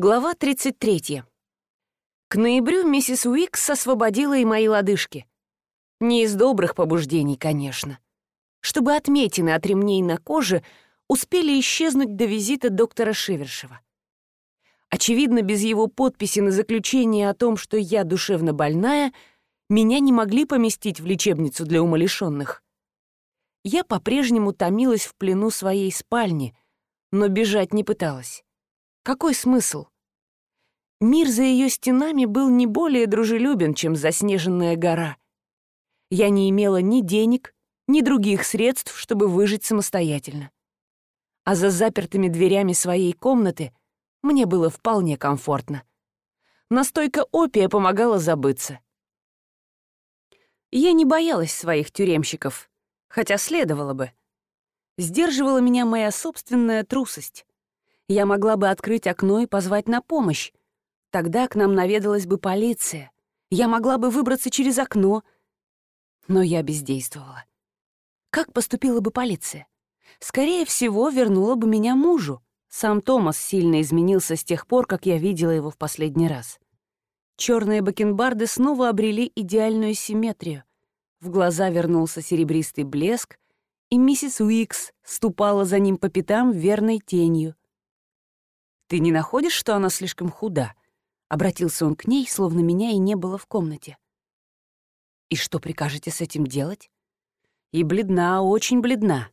Глава 33. К ноябрю миссис Уикс освободила и мои лодыжки. Не из добрых побуждений, конечно. Чтобы отметины от ремней на коже успели исчезнуть до визита доктора Шевершева. Очевидно, без его подписи на заключение о том, что я душевно больная, меня не могли поместить в лечебницу для умалишенных. Я по-прежнему томилась в плену своей спальни, но бежать не пыталась. Какой смысл? Мир за ее стенами был не более дружелюбен, чем заснеженная гора. Я не имела ни денег, ни других средств, чтобы выжить самостоятельно. А за запертыми дверями своей комнаты мне было вполне комфортно. Настойка опия помогала забыться. Я не боялась своих тюремщиков, хотя следовало бы. Сдерживала меня моя собственная трусость я могла бы открыть окно и позвать на помощь. Тогда к нам наведалась бы полиция. Я могла бы выбраться через окно. Но я бездействовала. Как поступила бы полиция? Скорее всего, вернула бы меня мужу. Сам Томас сильно изменился с тех пор, как я видела его в последний раз. Черные бакенбарды снова обрели идеальную симметрию. В глаза вернулся серебристый блеск, и миссис Уикс ступала за ним по пятам верной тенью. «Ты не находишь, что она слишком худа?» Обратился он к ней, словно меня и не было в комнате. «И что прикажете с этим делать?» «И бледна, очень бледна».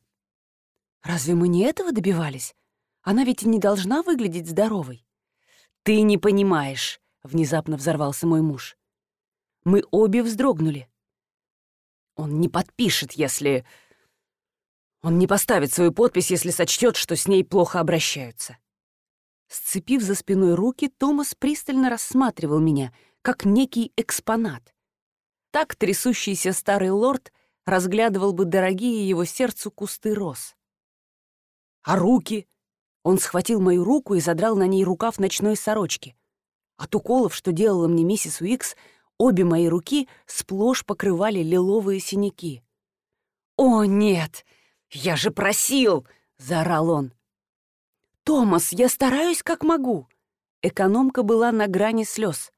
«Разве мы не этого добивались? Она ведь и не должна выглядеть здоровой». «Ты не понимаешь», — внезапно взорвался мой муж. Мы обе вздрогнули. «Он не подпишет, если...» «Он не поставит свою подпись, если сочтет, что с ней плохо обращаются». Сцепив за спиной руки, Томас пристально рассматривал меня, как некий экспонат. Так трясущийся старый лорд разглядывал бы дорогие его сердцу кусты роз. «А руки?» Он схватил мою руку и задрал на ней рукав ночной сорочки. От уколов, что делала мне миссис Уикс, обе мои руки сплошь покрывали лиловые синяки. «О, нет! Я же просил!» — заорал он. «Томас, я стараюсь как могу». Экономка была на грани слез.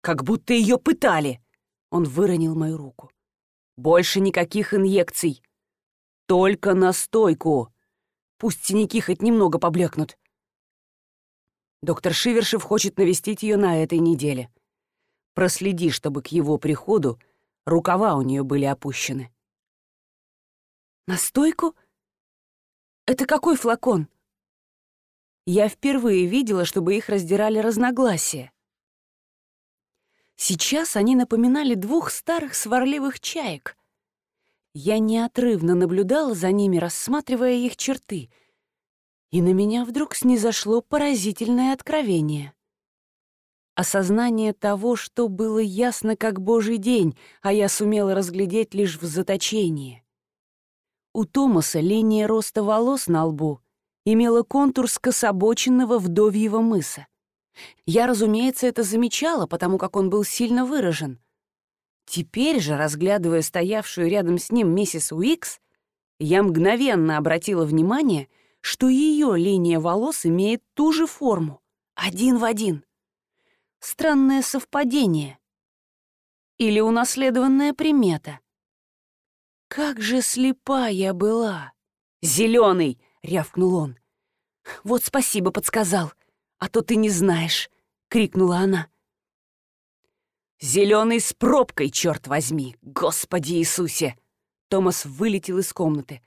«Как будто ее пытали!» Он выронил мою руку. «Больше никаких инъекций. Только настойку. Пусть синяки хоть немного поблекнут. Доктор Шивершев хочет навестить ее на этой неделе. Проследи, чтобы к его приходу рукава у нее были опущены». «Настойку? Это какой флакон?» Я впервые видела, чтобы их раздирали разногласия. Сейчас они напоминали двух старых сварливых чаек. Я неотрывно наблюдала за ними, рассматривая их черты, и на меня вдруг снизошло поразительное откровение. Осознание того, что было ясно как божий день, а я сумела разглядеть лишь в заточении. У Томаса линия роста волос на лбу — имела контур скособоченного вдовьего мыса. Я, разумеется, это замечала, потому как он был сильно выражен. Теперь же, разглядывая стоявшую рядом с ним миссис Уикс, я мгновенно обратила внимание, что ее линия волос имеет ту же форму, один в один. Странное совпадение. Или унаследованная примета. Как же слепа я была! Зеленый! — рявкнул он. «Вот спасибо подсказал, а то ты не знаешь», — крикнула она. «Зеленый с пробкой, черт возьми! Господи Иисусе!» Томас вылетел из комнаты.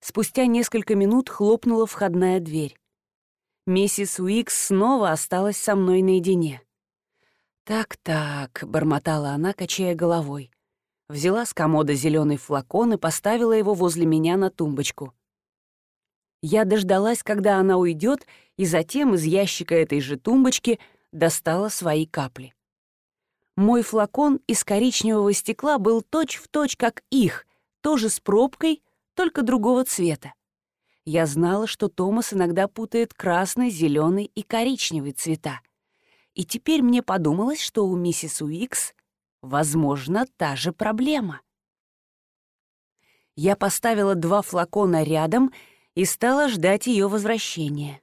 Спустя несколько минут хлопнула входная дверь. Миссис Уикс снова осталась со мной наедине. «Так-так», — бормотала она, качая головой. Взяла с комода зеленый флакон и поставила его возле меня на тумбочку. Я дождалась, когда она уйдет, и затем из ящика этой же тумбочки достала свои капли. Мой флакон из коричневого стекла был точь-в-точь, точь, как их, тоже с пробкой, только другого цвета. Я знала, что Томас иногда путает красный, зеленый и коричневый цвета. И теперь мне подумалось, что у миссис Уикс, возможно, та же проблема. Я поставила два флакона рядом — и стала ждать ее возвращения.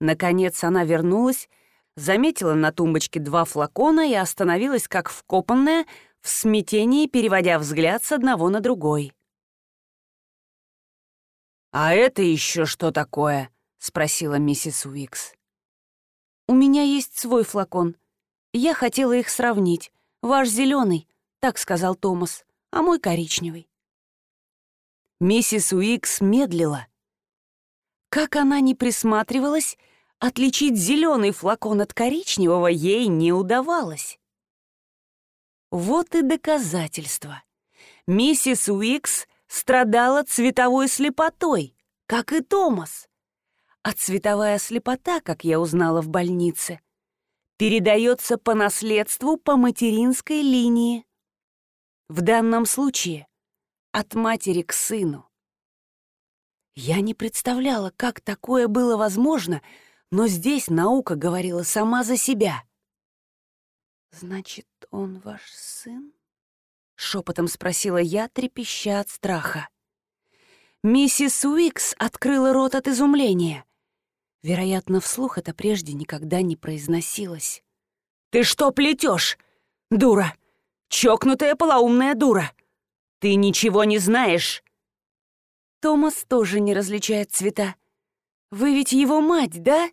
Наконец она вернулась, заметила на тумбочке два флакона и остановилась как вкопанная, в смятении переводя взгляд с одного на другой. «А это еще что такое?» — спросила миссис Уикс. «У меня есть свой флакон. Я хотела их сравнить. Ваш зеленый, так сказал Томас, а мой коричневый». Миссис Уикс медлила. Как она не присматривалась, отличить зеленый флакон от коричневого ей не удавалось. Вот и доказательство. Миссис Уикс страдала цветовой слепотой, как и Томас. А цветовая слепота, как я узнала в больнице, передается по наследству по материнской линии. В данном случае от матери к сыну. Я не представляла, как такое было возможно, но здесь наука говорила сама за себя. «Значит, он ваш сын?» — шепотом спросила я, трепеща от страха. Миссис Уикс открыла рот от изумления. Вероятно, вслух это прежде никогда не произносилось. «Ты что плетешь, дура? Чокнутая полоумная дура! Ты ничего не знаешь!» Томас тоже не различает цвета. Вы ведь его мать, да?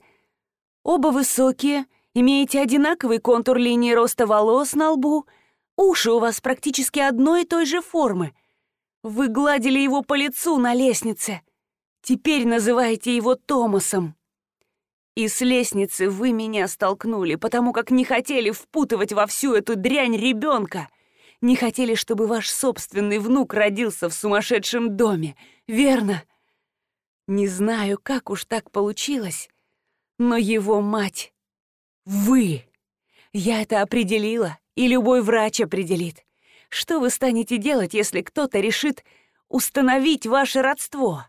Оба высокие, имеете одинаковый контур линии роста волос на лбу, уши у вас практически одной и той же формы. Вы гладили его по лицу на лестнице. Теперь называете его Томасом. И с лестницы вы меня столкнули, потому как не хотели впутывать во всю эту дрянь ребенка. Не хотели, чтобы ваш собственный внук родился в сумасшедшем доме — верно? Не знаю, как уж так получилось, но его мать — вы. Я это определила, и любой врач определит. Что вы станете делать, если кто-то решит установить ваше родство?»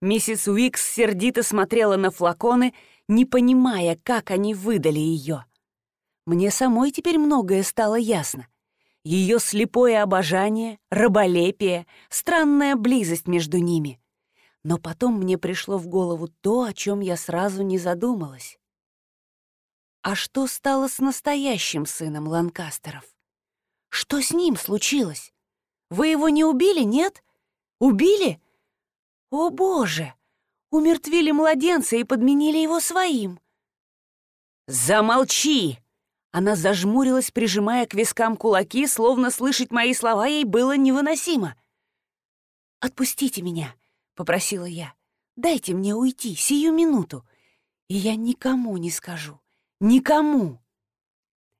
Миссис Уикс сердито смотрела на флаконы, не понимая, как они выдали ее. Мне самой теперь многое стало ясно ее слепое обожание, раболепие, странная близость между ними. Но потом мне пришло в голову то, о чем я сразу не задумалась. А что стало с настоящим сыном Ланкастеров? Что с ним случилось? Вы его не убили, нет? Убили? О, Боже! Умертвили младенца и подменили его своим. «Замолчи!» Она зажмурилась, прижимая к вискам кулаки, словно слышать мои слова ей было невыносимо. «Отпустите меня», — попросила я. «Дайте мне уйти сию минуту, и я никому не скажу. Никому!»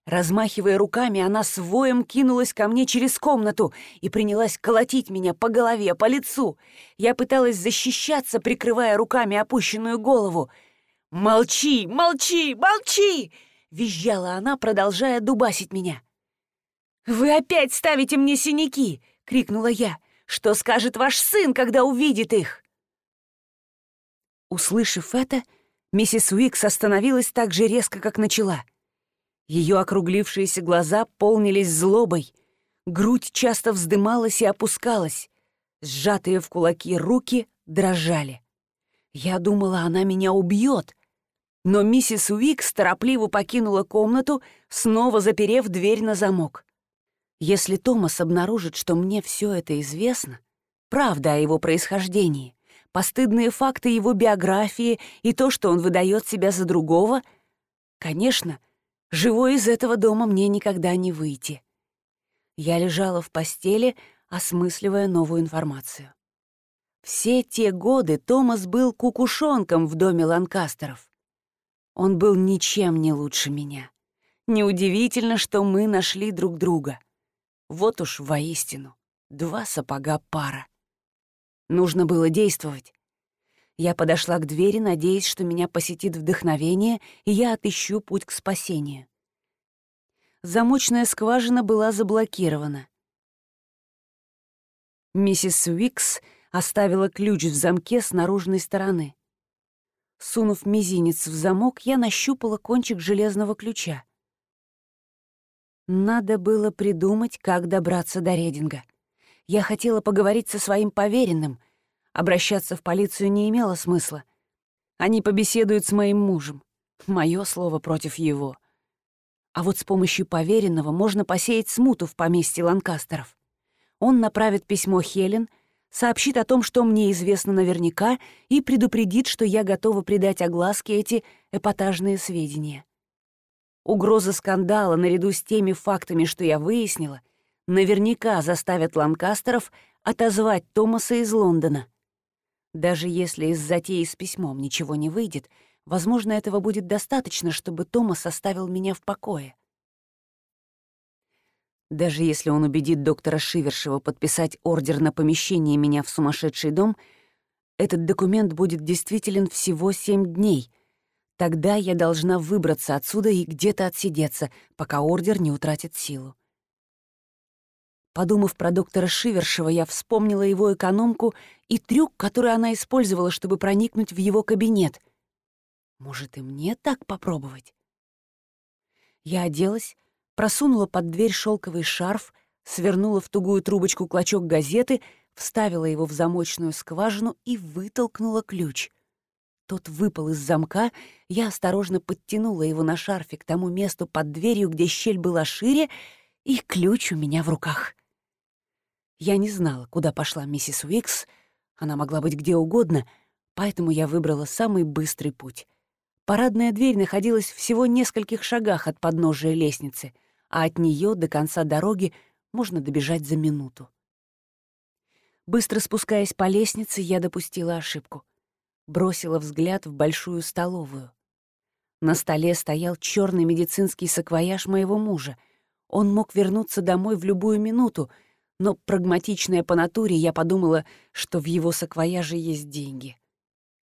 Размахивая руками, она с воем кинулась ко мне через комнату и принялась колотить меня по голове, по лицу. Я пыталась защищаться, прикрывая руками опущенную голову. «Молчи, молчи, молчи!» Визжала она, продолжая дубасить меня. «Вы опять ставите мне синяки!» — крикнула я. «Что скажет ваш сын, когда увидит их?» Услышав это, миссис Уикс остановилась так же резко, как начала. Ее округлившиеся глаза полнились злобой, грудь часто вздымалась и опускалась, сжатые в кулаки руки дрожали. Я думала, она меня убьет, но миссис Уикс торопливо покинула комнату, снова заперев дверь на замок. Если Томас обнаружит, что мне все это известно, правда о его происхождении, постыдные факты его биографии и то, что он выдает себя за другого, конечно, живой из этого дома мне никогда не выйти. Я лежала в постели, осмысливая новую информацию. Все те годы Томас был кукушонком в доме Ланкастеров. Он был ничем не лучше меня. Неудивительно, что мы нашли друг друга. Вот уж воистину, два сапога пара. Нужно было действовать. Я подошла к двери, надеясь, что меня посетит вдохновение, и я отыщу путь к спасению. Замочная скважина была заблокирована. Миссис Уикс оставила ключ в замке с наружной стороны. Сунув мизинец в замок, я нащупала кончик железного ключа. Надо было придумать, как добраться до Рединга. Я хотела поговорить со своим поверенным. Обращаться в полицию не имело смысла. Они побеседуют с моим мужем. Мое слово против его. А вот с помощью поверенного можно посеять смуту в поместье Ланкастеров. Он направит письмо Хелен, сообщит о том, что мне известно наверняка, и предупредит, что я готова придать огласке эти эпатажные сведения. Угроза скандала, наряду с теми фактами, что я выяснила, наверняка заставят Ланкастеров отозвать Томаса из Лондона. Даже если из затеи с письмом ничего не выйдет, возможно, этого будет достаточно, чтобы Томас оставил меня в покое. Даже если он убедит доктора Шивершева подписать ордер на помещение меня в сумасшедший дом, этот документ будет действителен всего семь дней. Тогда я должна выбраться отсюда и где-то отсидеться, пока ордер не утратит силу. Подумав про доктора Шивершева, я вспомнила его экономку и трюк, который она использовала, чтобы проникнуть в его кабинет. Может, и мне так попробовать? Я оделась, просунула под дверь шелковый шарф, свернула в тугую трубочку клочок газеты, вставила его в замочную скважину и вытолкнула ключ. Тот выпал из замка, я осторожно подтянула его на шарфе к тому месту под дверью, где щель была шире, и ключ у меня в руках. Я не знала, куда пошла миссис Уикс, она могла быть где угодно, поэтому я выбрала самый быстрый путь. Парадная дверь находилась всего в нескольких шагах от подножия лестницы, а от нее до конца дороги можно добежать за минуту. Быстро спускаясь по лестнице, я допустила ошибку. Бросила взгляд в большую столовую. На столе стоял черный медицинский саквояж моего мужа. Он мог вернуться домой в любую минуту — но прагматичная по натуре, я подумала, что в его саквояже есть деньги.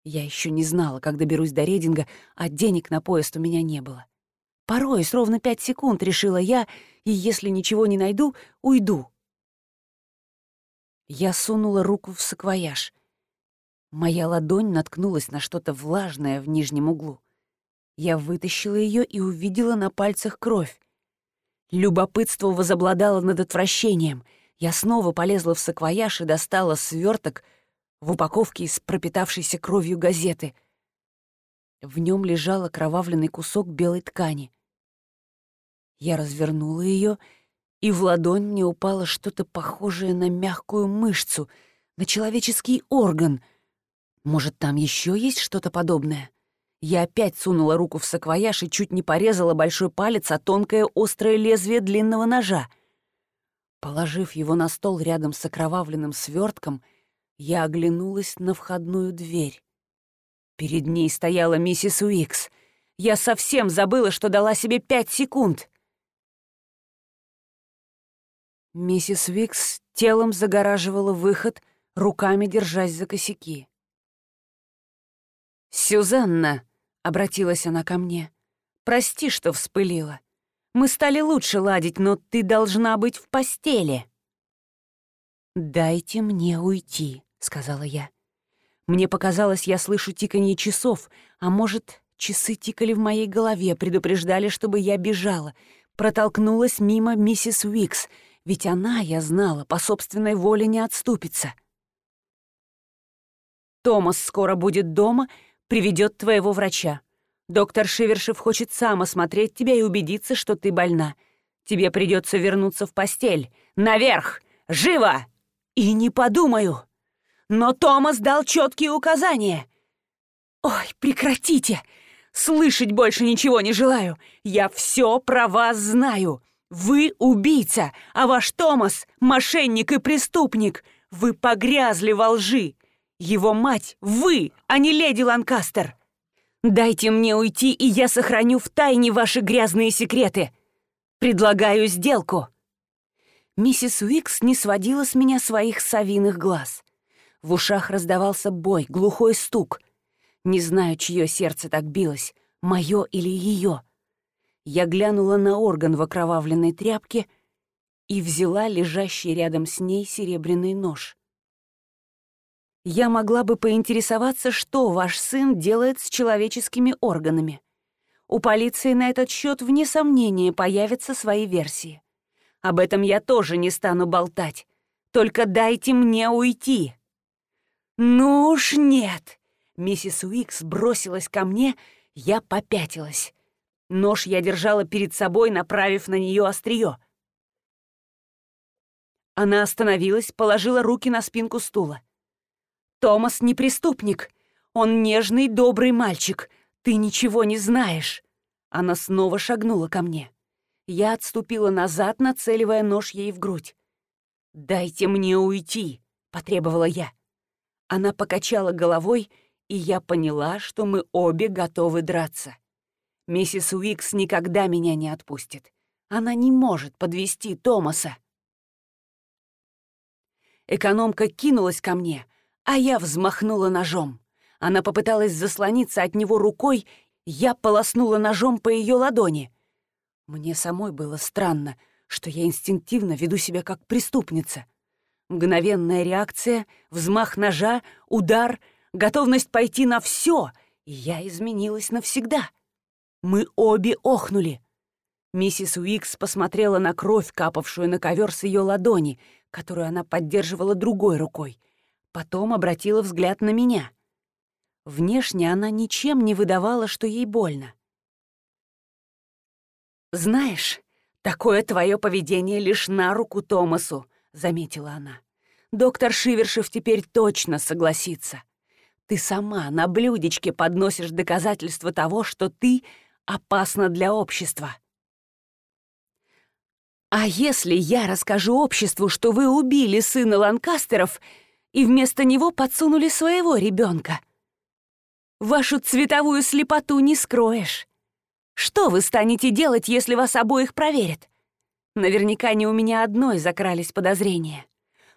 Я еще не знала, как доберусь до Рединга, а денег на поезд у меня не было. Порой, ровно пять секунд, решила я, и если ничего не найду, уйду. Я сунула руку в саквояж. Моя ладонь наткнулась на что-то влажное в нижнем углу. Я вытащила ее и увидела на пальцах кровь. Любопытство возобладало над отвращением — я снова полезла в саквояж и достала сверток в упаковке из пропитавшейся кровью газеты. В нем лежал окровавленный кусок белой ткани. Я развернула ее, и в ладонь мне упало что-то похожее на мягкую мышцу, на человеческий орган. Может, там еще есть что-то подобное? Я опять сунула руку в саквояж и чуть не порезала большой палец о тонкое острое лезвие длинного ножа — Положив его на стол рядом с окровавленным свертком, я оглянулась на входную дверь. Перед ней стояла миссис Уикс. Я совсем забыла, что дала себе пять секунд. Миссис Уикс телом загораживала выход, руками держась за косяки. «Сюзанна», — обратилась она ко мне, — «прости, что вспылила. Мы стали лучше ладить, но ты должна быть в постели». «Дайте мне уйти», — сказала я. Мне показалось, я слышу тиканье часов, а может, часы тикали в моей голове, предупреждали, чтобы я бежала. Протолкнулась мимо миссис Уикс, ведь она, я знала, по собственной воле не отступится. «Томас скоро будет дома, приведет твоего врача. Доктор Шивершев хочет сам осмотреть тебя и убедиться, что ты больна. Тебе придется вернуться в постель. Наверх! Живо! И не подумаю. Но Томас дал четкие указания. Ой, прекратите! Слышать больше ничего не желаю. Я все про вас знаю. Вы убийца, а ваш Томас — мошенник и преступник. Вы погрязли во лжи. Его мать — вы, а не леди Ланкастер. Дайте мне уйти, и я сохраню в тайне ваши грязные секреты. Предлагаю сделку». Миссис Уикс не сводила с меня своих совиных глаз. В ушах раздавался бой, глухой стук. Не знаю, чье сердце так билось, мое или ее. Я глянула на орган в окровавленной тряпке и взяла лежащий рядом с ней серебряный нож я могла бы поинтересоваться, что ваш сын делает с человеческими органами. У полиции на этот счет вне сомнения появятся свои версии. Об этом я тоже не стану болтать. Только дайте мне уйти. Ну уж нет. Миссис Уикс бросилась ко мне Я попятилась. Нож я держала перед собой, направив на нее острие. Она остановилась, положила руки на спинку стула. «Томас не преступник. Он нежный, добрый мальчик. Ты ничего не знаешь». Она снова шагнула ко мне. Я отступила назад, нацеливая нож ей в грудь. «Дайте мне уйти», — потребовала я. Она покачала головой, и я поняла, что мы обе готовы драться. Миссис Уикс никогда меня не отпустит. Она не может подвести Томаса. Экономка кинулась ко мне, а я взмахнула ножом. Она попыталась заслониться от него рукой, я полоснула ножом по ее ладони. Мне самой было странно, что я инстинктивно веду себя как преступница. Мгновенная реакция, взмах ножа, удар, готовность пойти на все, и я изменилась навсегда. Мы обе охнули. Миссис Уикс посмотрела на кровь, капавшую на ковер с ее ладони, которую она поддерживала другой рукой. Потом обратила взгляд на меня. Внешне она ничем не выдавала, что ей больно. «Знаешь, такое твое поведение лишь на руку Томасу», — заметила она. «Доктор Шивершев теперь точно согласится. Ты сама на блюдечке подносишь доказательства того, что ты опасна для общества». «А если я расскажу обществу, что вы убили сына Ланкастеров и вместо него подсунули своего ребенка? Вашу цветовую слепоту не скроешь. Что вы станете делать, если вас обоих проверят? Наверняка не у меня одной закрались подозрения.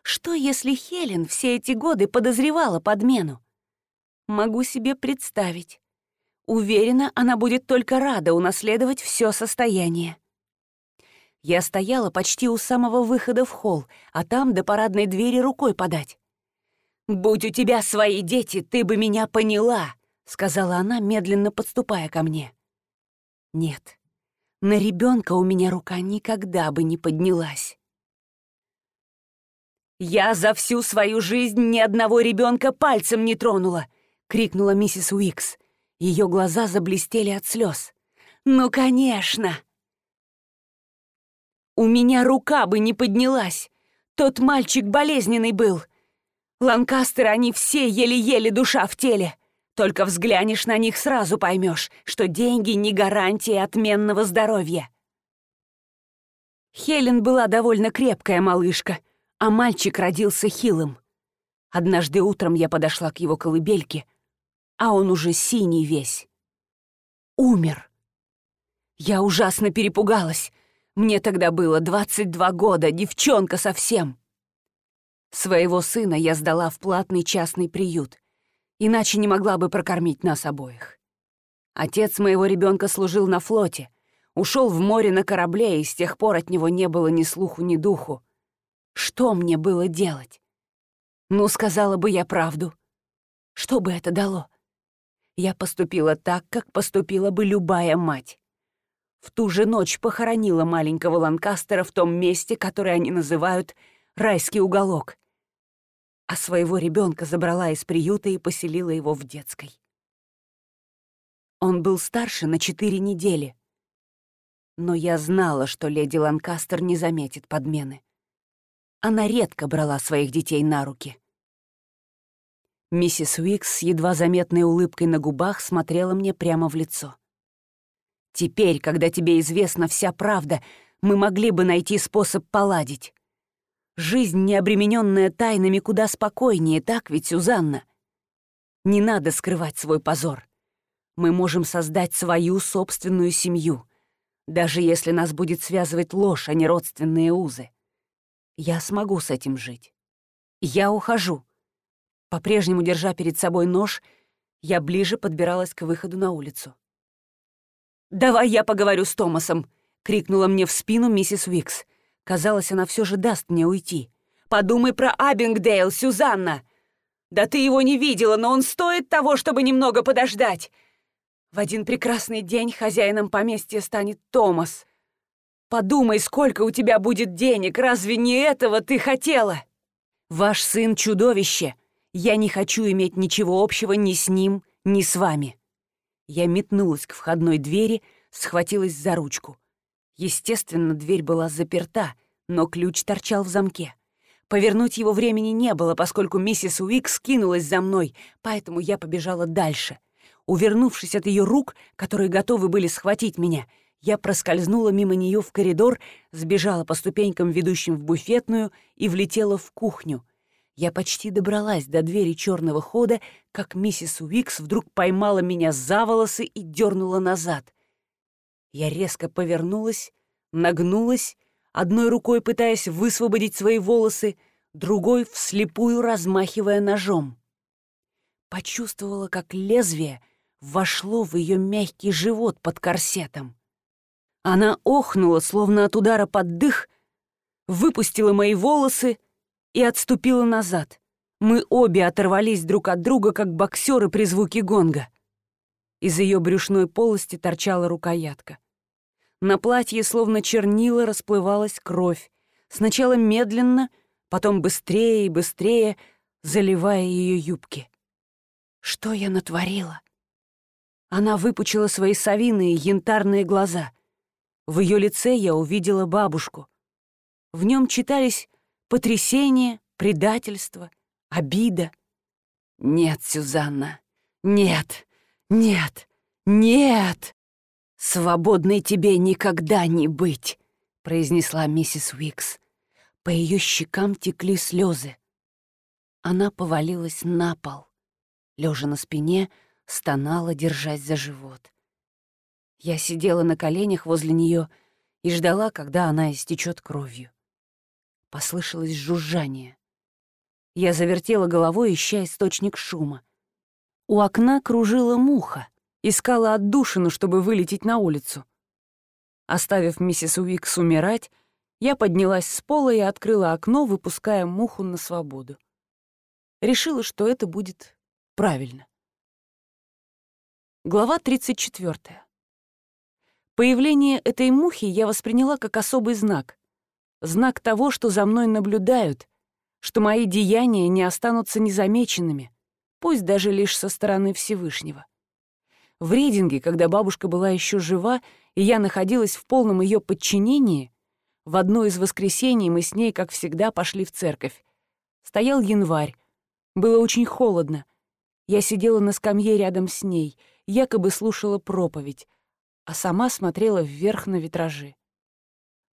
Что, если Хелен все эти годы подозревала подмену? Могу себе представить. Уверена, она будет только рада унаследовать все состояние. Я стояла почти у самого выхода в холл, а там до парадной двери рукой подать. «Будь у тебя свои дети, ты бы меня поняла», — сказала она, медленно подступая ко мне. «Нет, на ребенка у меня рука никогда бы не поднялась». «Я за всю свою жизнь ни одного ребенка пальцем не тронула!» — крикнула миссис Уикс. Ее глаза заблестели от слез. «Ну, конечно!» У меня рука бы не поднялась. Тот мальчик болезненный был. Ланкастеры, они все еле-еле душа в теле. Только взглянешь на них, сразу поймешь, что деньги не гарантия отменного здоровья. Хелен была довольно крепкая малышка, а мальчик родился хилым. Однажды утром я подошла к его колыбельке, а он уже синий весь. Умер. Я ужасно перепугалась, мне тогда было 22 года, девчонка совсем. Своего сына я сдала в платный частный приют, иначе не могла бы прокормить нас обоих. Отец моего ребенка служил на флоте, ушел в море на корабле, и с тех пор от него не было ни слуху, ни духу. Что мне было делать? Ну, сказала бы я правду. Что бы это дало? Я поступила так, как поступила бы любая мать в ту же ночь похоронила маленького Ланкастера в том месте, которое они называют «райский уголок», а своего ребенка забрала из приюта и поселила его в детской. Он был старше на четыре недели. Но я знала, что леди Ланкастер не заметит подмены. Она редко брала своих детей на руки. Миссис Уикс с едва заметной улыбкой на губах смотрела мне прямо в лицо. Теперь, когда тебе известна вся правда, мы могли бы найти способ поладить. Жизнь, не обремененная тайнами, куда спокойнее, так ведь, Сюзанна? Не надо скрывать свой позор. Мы можем создать свою собственную семью, даже если нас будет связывать ложь, а не родственные узы. Я смогу с этим жить. Я ухожу. По-прежнему, держа перед собой нож, я ближе подбиралась к выходу на улицу. «Давай я поговорю с Томасом!» — крикнула мне в спину миссис Уикс. Казалось, она все же даст мне уйти. «Подумай про Абингдейл, Сюзанна! Да ты его не видела, но он стоит того, чтобы немного подождать. В один прекрасный день хозяином поместья станет Томас. Подумай, сколько у тебя будет денег, разве не этого ты хотела? Ваш сын — чудовище. Я не хочу иметь ничего общего ни с ним, ни с вами. Я метнулась к входной двери, схватилась за ручку. Естественно, дверь была заперта, но ключ торчал в замке. Повернуть его времени не было, поскольку миссис Уикс кинулась за мной, поэтому я побежала дальше. Увернувшись от ее рук, которые готовы были схватить меня, я проскользнула мимо нее в коридор, сбежала по ступенькам, ведущим в буфетную, и влетела в кухню. Я почти добралась до двери черного хода, как миссис Уикс вдруг поймала меня за волосы и дернула назад. Я резко повернулась, нагнулась, одной рукой пытаясь высвободить свои волосы, другой вслепую размахивая ножом. Почувствовала, как лезвие вошло в ее мягкий живот под корсетом. Она охнула, словно от удара под дых, выпустила мои волосы и отступила назад. Мы обе оторвались друг от друга, как боксеры при звуке гонга. Из ее брюшной полости торчала рукоятка. На платье, словно чернила, расплывалась кровь. Сначала медленно, потом быстрее и быстрее, заливая ее юбки. Что я натворила? Она выпучила свои совиные янтарные глаза. В ее лице я увидела бабушку. В нем читались потрясение, предательство, обида. «Нет, Сюзанна, нет, нет, нет!» «Свободной тебе никогда не быть», — произнесла миссис Уикс. По ее щекам текли слезы. Она повалилась на пол. Лежа на спине, стонала, держась за живот. Я сидела на коленях возле нее и ждала, когда она истечет кровью. Послышалось жужжание. Я завертела головой, ища источник шума. У окна кружила муха искала отдушину, чтобы вылететь на улицу. Оставив миссис Уикс умирать, я поднялась с пола и открыла окно, выпуская муху на свободу. Решила, что это будет правильно. Глава 34. Появление этой мухи я восприняла как особый знак. Знак того, что за мной наблюдают, что мои деяния не останутся незамеченными, пусть даже лишь со стороны Всевышнего. В Ридинге, когда бабушка была еще жива, и я находилась в полном ее подчинении, в одно из воскресений мы с ней, как всегда, пошли в церковь. Стоял январь. Было очень холодно. Я сидела на скамье рядом с ней, якобы слушала проповедь, а сама смотрела вверх на витражи.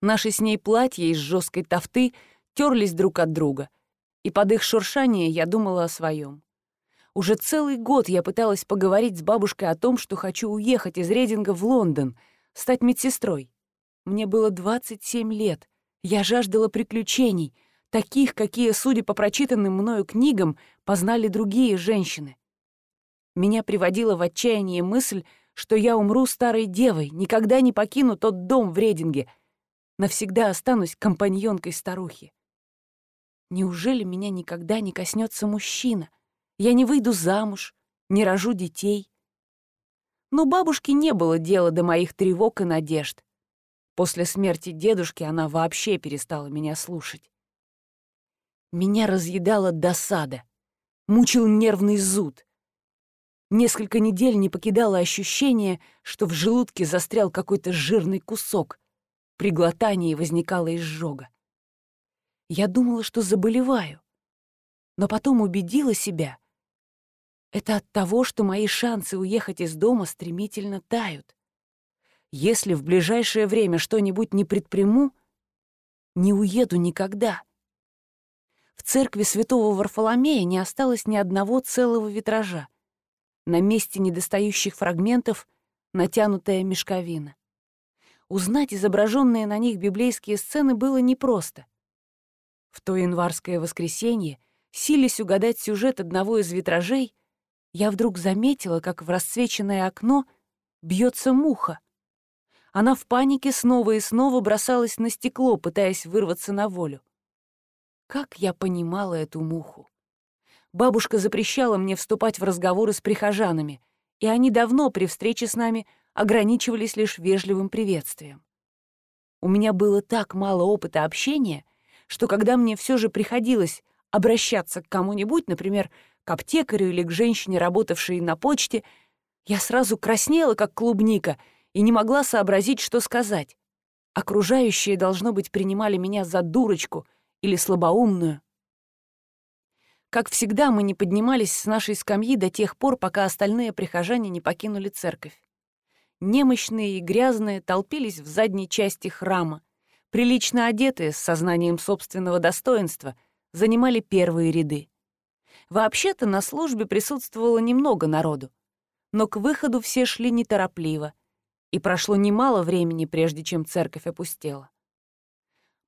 Наши с ней платья из жесткой тофты терлись друг от друга, и под их шуршание я думала о своем. Уже целый год я пыталась поговорить с бабушкой о том, что хочу уехать из Рейдинга в Лондон, стать медсестрой. Мне было 27 лет. Я жаждала приключений, таких, какие, судя по прочитанным мною книгам, познали другие женщины. Меня приводила в отчаяние мысль, что я умру старой девой, никогда не покину тот дом в Рейдинге, навсегда останусь компаньонкой старухи. Неужели меня никогда не коснется мужчина — я не выйду замуж, не рожу детей. Но бабушке не было дела до моих тревог и надежд. После смерти дедушки она вообще перестала меня слушать. Меня разъедала досада, мучил нервный зуд. Несколько недель не покидало ощущение, что в желудке застрял какой-то жирный кусок. При глотании возникала изжога. Я думала, что заболеваю, но потом убедила себя, это от того, что мои шансы уехать из дома стремительно тают. Если в ближайшее время что-нибудь не предприму, не уеду никогда. В церкви святого Варфоломея не осталось ни одного целого витража. На месте недостающих фрагментов натянутая мешковина. Узнать изображенные на них библейские сцены было непросто. В то январское воскресенье, сились угадать сюжет одного из витражей, я вдруг заметила, как в расцвеченное окно бьется муха. Она в панике снова и снова бросалась на стекло, пытаясь вырваться на волю. Как я понимала эту муху? Бабушка запрещала мне вступать в разговоры с прихожанами, и они давно при встрече с нами ограничивались лишь вежливым приветствием. У меня было так мало опыта общения, что когда мне все же приходилось обращаться к кому-нибудь, например, к аптекарю или к женщине, работавшей на почте, Я сразу краснела, как клубника, и не могла сообразить, что сказать. Окружающие, должно быть, принимали меня за дурочку или слабоумную. Как всегда, мы не поднимались с нашей скамьи до тех пор, пока остальные прихожане не покинули церковь. Немощные и грязные толпились в задней части храма. Прилично одетые, с сознанием собственного достоинства, занимали первые ряды. Вообще-то на службе присутствовало немного народу, но к выходу все шли неторопливо, и прошло немало времени, прежде чем церковь опустела.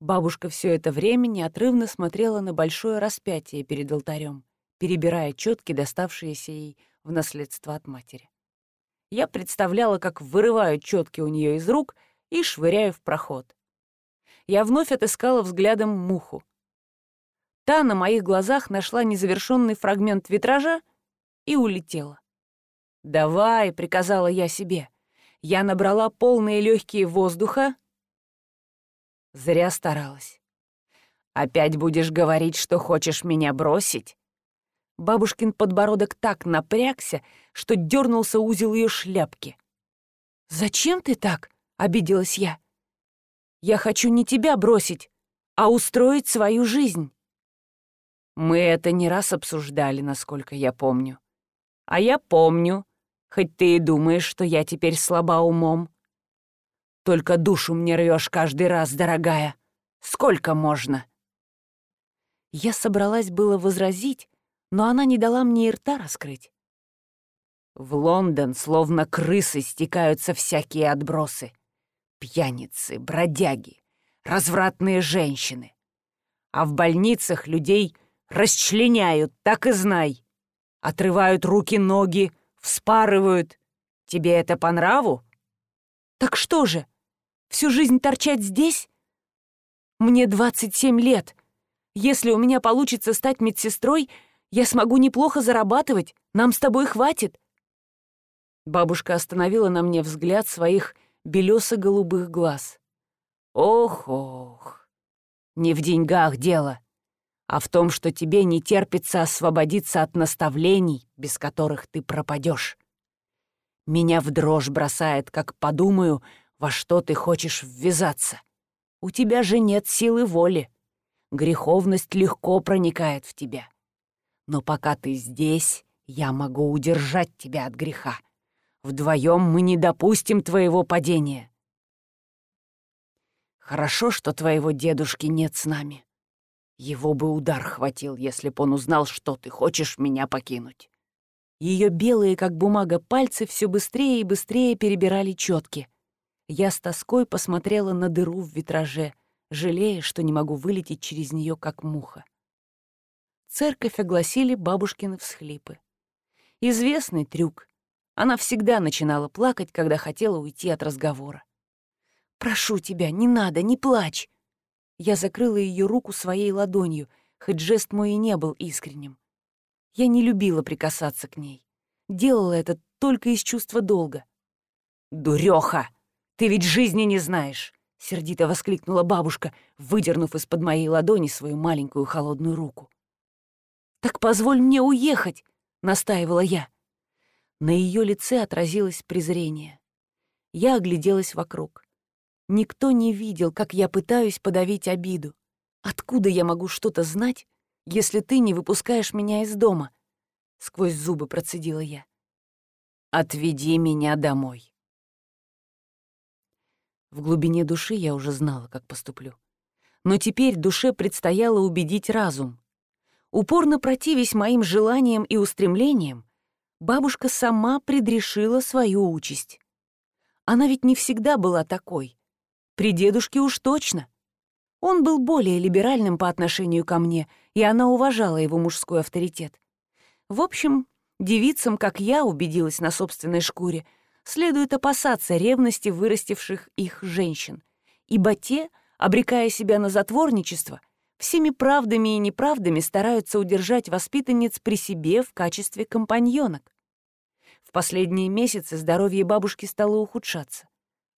Бабушка все это время неотрывно смотрела на большое распятие перед алтарем, перебирая четки, доставшиеся ей в наследство от матери. Я представляла, как вырываю четки у нее из рук и швыряю в проход. Я вновь отыскала взглядом муху. Та на моих глазах нашла незавершенный фрагмент витража и улетела. «Давай», — приказала я себе. Я набрала полные легкие воздуха, Зря старалась. «Опять будешь говорить, что хочешь меня бросить?» Бабушкин подбородок так напрягся, что дернулся узел ее шляпки. «Зачем ты так?» — обиделась я. «Я хочу не тебя бросить, а устроить свою жизнь». Мы это не раз обсуждали, насколько я помню. А я помню, хоть ты и думаешь, что я теперь слаба умом. Только душу мне рвешь каждый раз, дорогая. Сколько можно?» Я собралась было возразить, но она не дала мне и рта раскрыть. В Лондон словно крысы стекаются всякие отбросы. Пьяницы, бродяги, развратные женщины. А в больницах людей расчленяют, так и знай. Отрывают руки-ноги, вспарывают. Тебе это по нраву? Так что же, Всю жизнь торчать здесь? Мне 27 лет. Если у меня получится стать медсестрой, я смогу неплохо зарабатывать. Нам с тобой хватит. Бабушка остановила на мне взгляд своих белесо-голубых глаз. Ох-ох, не в деньгах дело, а в том, что тебе не терпится освободиться от наставлений, без которых ты пропадешь. Меня в дрожь бросает, как подумаю, во что ты хочешь ввязаться. У тебя же нет силы воли. Греховность легко проникает в тебя. Но пока ты здесь, я могу удержать тебя от греха. Вдвоем мы не допустим твоего падения. Хорошо, что твоего дедушки нет с нами. Его бы удар хватил, если б он узнал, что ты хочешь меня покинуть. Ее белые, как бумага, пальцы все быстрее и быстрее перебирали четки — я с тоской посмотрела на дыру в витраже, жалея, что не могу вылететь через нее, как муха. Церковь огласили бабушкины всхлипы. Известный трюк. Она всегда начинала плакать, когда хотела уйти от разговора. «Прошу тебя, не надо, не плачь!» Я закрыла ее руку своей ладонью, хоть жест мой и не был искренним. Я не любила прикасаться к ней. Делала это только из чувства долга. «Дуреха!» Ты ведь жизни не знаешь!» — сердито воскликнула бабушка, выдернув из-под моей ладони свою маленькую холодную руку. «Так позволь мне уехать!» — настаивала я. На ее лице отразилось презрение. Я огляделась вокруг. Никто не видел, как я пытаюсь подавить обиду. Откуда я могу что-то знать, если ты не выпускаешь меня из дома? Сквозь зубы процедила я. «Отведи меня домой», в глубине души я уже знала, как поступлю. Но теперь душе предстояло убедить разум. Упорно противясь моим желаниям и устремлениям, бабушка сама предрешила свою участь. Она ведь не всегда была такой. При дедушке уж точно. Он был более либеральным по отношению ко мне, и она уважала его мужской авторитет. В общем, девицам, как я, убедилась на собственной шкуре — следует опасаться ревности вырастивших их женщин, ибо те, обрекая себя на затворничество, всеми правдами и неправдами стараются удержать воспитанниц при себе в качестве компаньонок. В последние месяцы здоровье бабушки стало ухудшаться.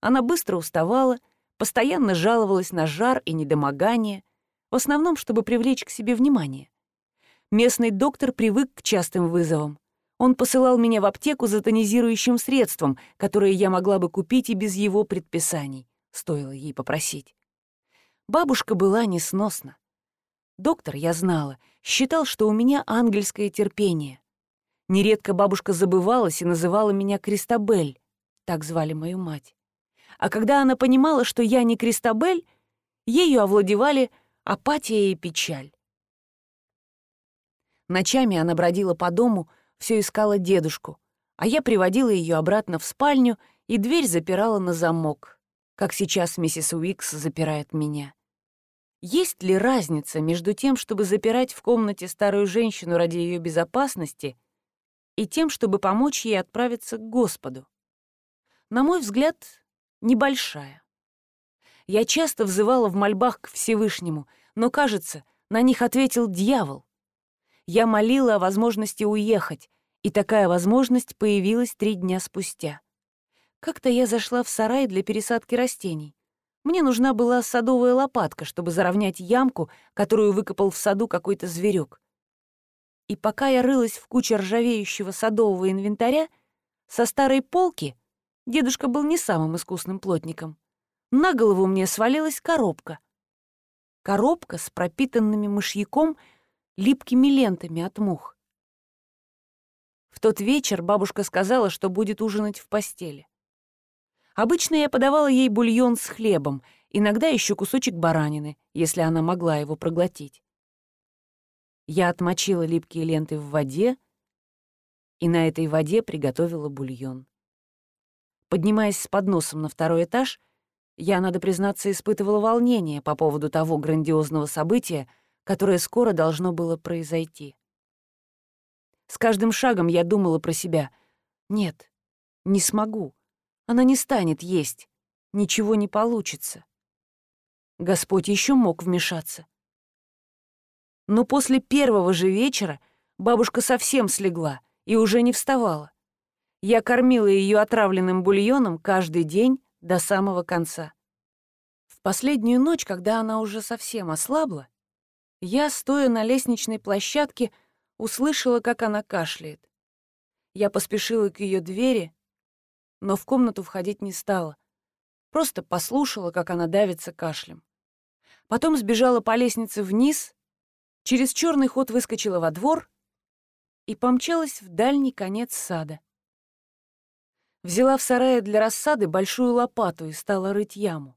Она быстро уставала, постоянно жаловалась на жар и недомогание, в основном, чтобы привлечь к себе внимание. Местный доктор привык к частым вызовам. Он посылал меня в аптеку за тонизирующим средством, которое я могла бы купить и без его предписаний, стоило ей попросить. Бабушка была несносна. Доктор, я знала, считал, что у меня ангельское терпение. Нередко бабушка забывалась и называла меня Кристабель, так звали мою мать. А когда она понимала, что я не Кристабель, ею овладевали апатия и печаль. Ночами она бродила по дому, все искала дедушку, а я приводила ее обратно в спальню и дверь запирала на замок, как сейчас миссис Уикс запирает меня. Есть ли разница между тем, чтобы запирать в комнате старую женщину ради ее безопасности, и тем, чтобы помочь ей отправиться к Господу? На мой взгляд, небольшая. Я часто взывала в мольбах к Всевышнему, но, кажется, на них ответил дьявол. Я молила о возможности уехать, и такая возможность появилась три дня спустя. Как-то я зашла в сарай для пересадки растений. Мне нужна была садовая лопатка, чтобы заровнять ямку, которую выкопал в саду какой-то зверек. И пока я рылась в куче ржавеющего садового инвентаря, со старой полки, дедушка был не самым искусным плотником, на голову мне свалилась коробка. Коробка с пропитанными мышьяком — липкими лентами от мух. В тот вечер бабушка сказала, что будет ужинать в постели. Обычно я подавала ей бульон с хлебом, иногда еще кусочек баранины, если она могла его проглотить. Я отмочила липкие ленты в воде и на этой воде приготовила бульон. Поднимаясь с подносом на второй этаж, я, надо признаться, испытывала волнение по поводу того грандиозного события, которое скоро должно было произойти. С каждым шагом я думала про себя. Нет, не смогу. Она не станет есть. Ничего не получится. Господь еще мог вмешаться. Но после первого же вечера бабушка совсем слегла и уже не вставала. Я кормила ее отравленным бульоном каждый день до самого конца. В последнюю ночь, когда она уже совсем ослабла, я, стоя на лестничной площадке, услышала, как она кашляет. Я поспешила к ее двери, но в комнату входить не стала. Просто послушала, как она давится кашлем. Потом сбежала по лестнице вниз, через черный ход выскочила во двор и помчалась в дальний конец сада. Взяла в сарае для рассады большую лопату и стала рыть яму.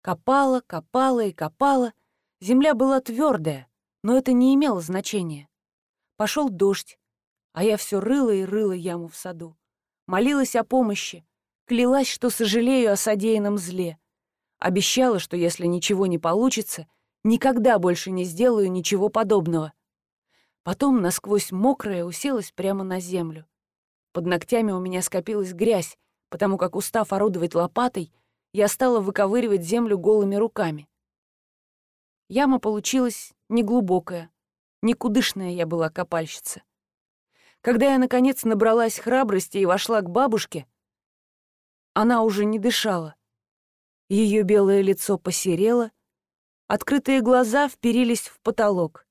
Копала, копала и копала — Земля была твердая, но это не имело значения. Пошел дождь, а я все рыла и рыла яму в саду. Молилась о помощи, клялась, что сожалею о содеянном зле. Обещала, что если ничего не получится, никогда больше не сделаю ничего подобного. Потом насквозь мокрая уселась прямо на землю. Под ногтями у меня скопилась грязь, потому как, устав орудовать лопатой, я стала выковыривать землю голыми руками. Яма получилась неглубокая, никудышная я была копальщица. Когда я, наконец, набралась храбрости и вошла к бабушке, она уже не дышала. Ее белое лицо посерело, открытые глаза вперились в потолок.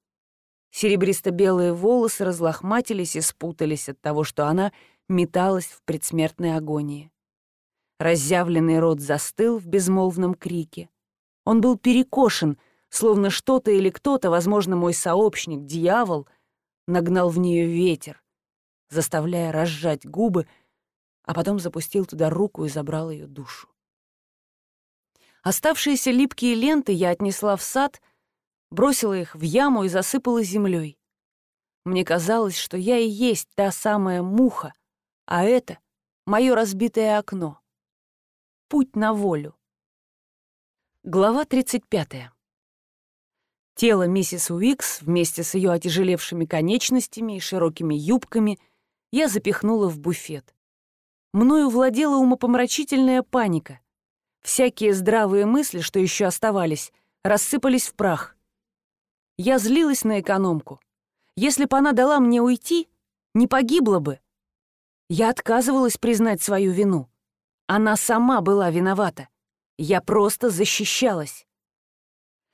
Серебристо-белые волосы разлохматились и спутались от того, что она металась в предсмертной агонии. Разъявленный рот застыл в безмолвном крике. Он был перекошен — словно что-то или кто-то, возможно, мой сообщник, дьявол, нагнал в нее ветер, заставляя разжать губы, а потом запустил туда руку и забрал ее душу. Оставшиеся липкие ленты я отнесла в сад, бросила их в яму и засыпала землей. Мне казалось, что я и есть та самая муха, а это — мое разбитое окно. Путь на волю. Глава тридцать пятая. Тело миссис Уикс вместе с ее отяжелевшими конечностями и широкими юбками я запихнула в буфет. Мною владела умопомрачительная паника. Всякие здравые мысли, что еще оставались, рассыпались в прах. Я злилась на экономку. Если бы она дала мне уйти, не погибла бы. Я отказывалась признать свою вину. Она сама была виновата. Я просто защищалась.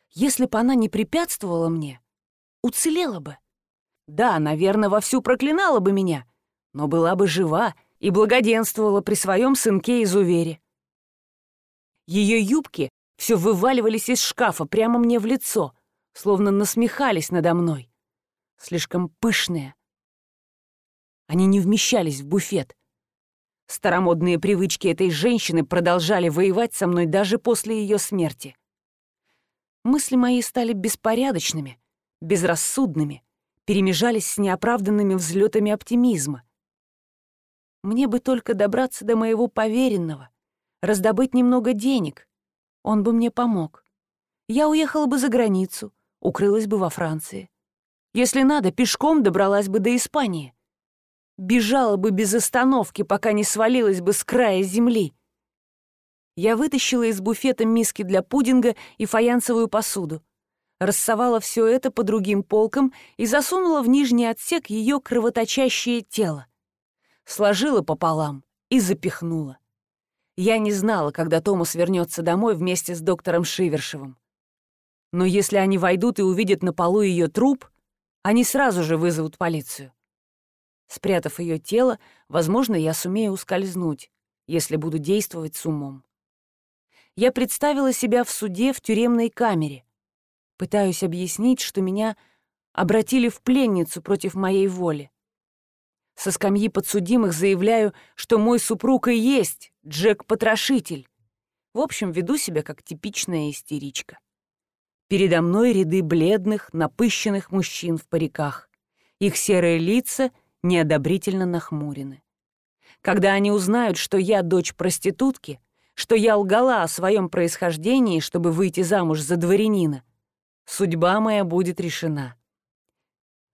Если бы она не препятствовала мне, уцелела бы. Да, наверное, вовсю проклинала бы меня, но была бы жива и благоденствовала при своем сынке-изувере. Ее юбки все вываливались из шкафа прямо мне в лицо, словно насмехались надо мной. Слишком пышные. Они не вмещались в буфет. Старомодные привычки этой женщины продолжали воевать со мной даже после ее смерти. Мысли мои стали беспорядочными, безрассудными, перемежались с неоправданными взлетами оптимизма. Мне бы только добраться до моего поверенного, раздобыть немного денег. Он бы мне помог. Я уехала бы за границу, укрылась бы во Франции. Если надо, пешком добралась бы до Испании. Бежала бы без остановки, пока не свалилась бы с края земли. Я вытащила из буфета миски для пудинга и фаянсовую посуду, рассовала все это по другим полкам и засунула в нижний отсек ее кровоточащее тело. Сложила пополам и запихнула. Я не знала, когда Томас вернется домой вместе с доктором Шивершевым. Но если они войдут и увидят на полу ее труп, они сразу же вызовут полицию. Спрятав ее тело, возможно, я сумею ускользнуть, если буду действовать с умом. Я представила себя в суде в тюремной камере. Пытаюсь объяснить, что меня обратили в пленницу против моей воли. Со скамьи подсудимых заявляю, что мой супруг и есть Джек-потрошитель. В общем, веду себя как типичная истеричка. Передо мной ряды бледных, напыщенных мужчин в париках. Их серые лица неодобрительно нахмурены. Когда они узнают, что я дочь проститутки, что я лгала о своем происхождении, чтобы выйти замуж за дворянина, судьба моя будет решена.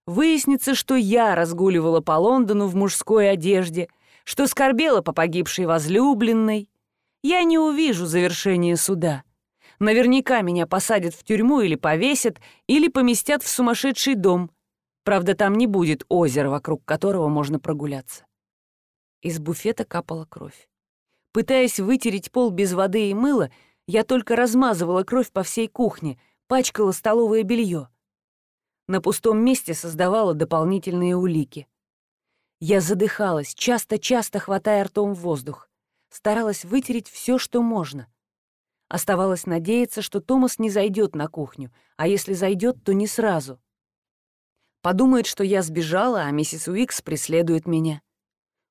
Выяснится, что я разгуливала по Лондону в мужской одежде, что скорбела по погибшей возлюбленной. Я не увижу завершения суда. Наверняка меня посадят в тюрьму или повесят, или поместят в сумасшедший дом. Правда, там не будет озера, вокруг которого можно прогуляться. Из буфета капала кровь. Пытаясь вытереть пол без воды и мыла, я только размазывала кровь по всей кухне, пачкала столовое белье на пустом месте создавала дополнительные улики. Я задыхалась, часто-часто хватая ртом в воздух. Старалась вытереть все, что можно. Оставалось надеяться, что Томас не зайдет на кухню, а если зайдет, то не сразу. Подумает, что я сбежала, а миссис Уикс преследует меня.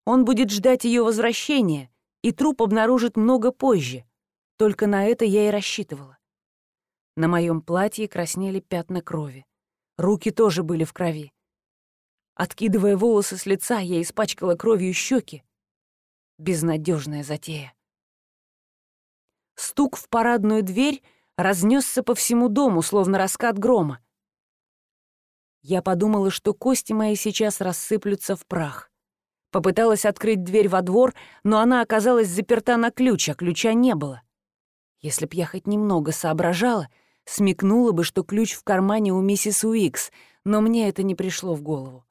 Он будет ждать ее возвращения, и труп обнаружит много позже. Только на это я и рассчитывала. На моем платье краснели пятна крови. Руки тоже были в крови. Откидывая волосы с лица, я испачкала кровью щеки. Безнадежная затея. Стук в парадную дверь разнесся по всему дому, словно раскат грома. Я подумала, что кости мои сейчас рассыплются в прах. Попыталась открыть дверь во двор, но она оказалась заперта на ключ, а ключа не было. Если б я хоть немного соображала — смекнула бы, что ключ в кармане у миссис Уикс, но мне это не пришло в голову.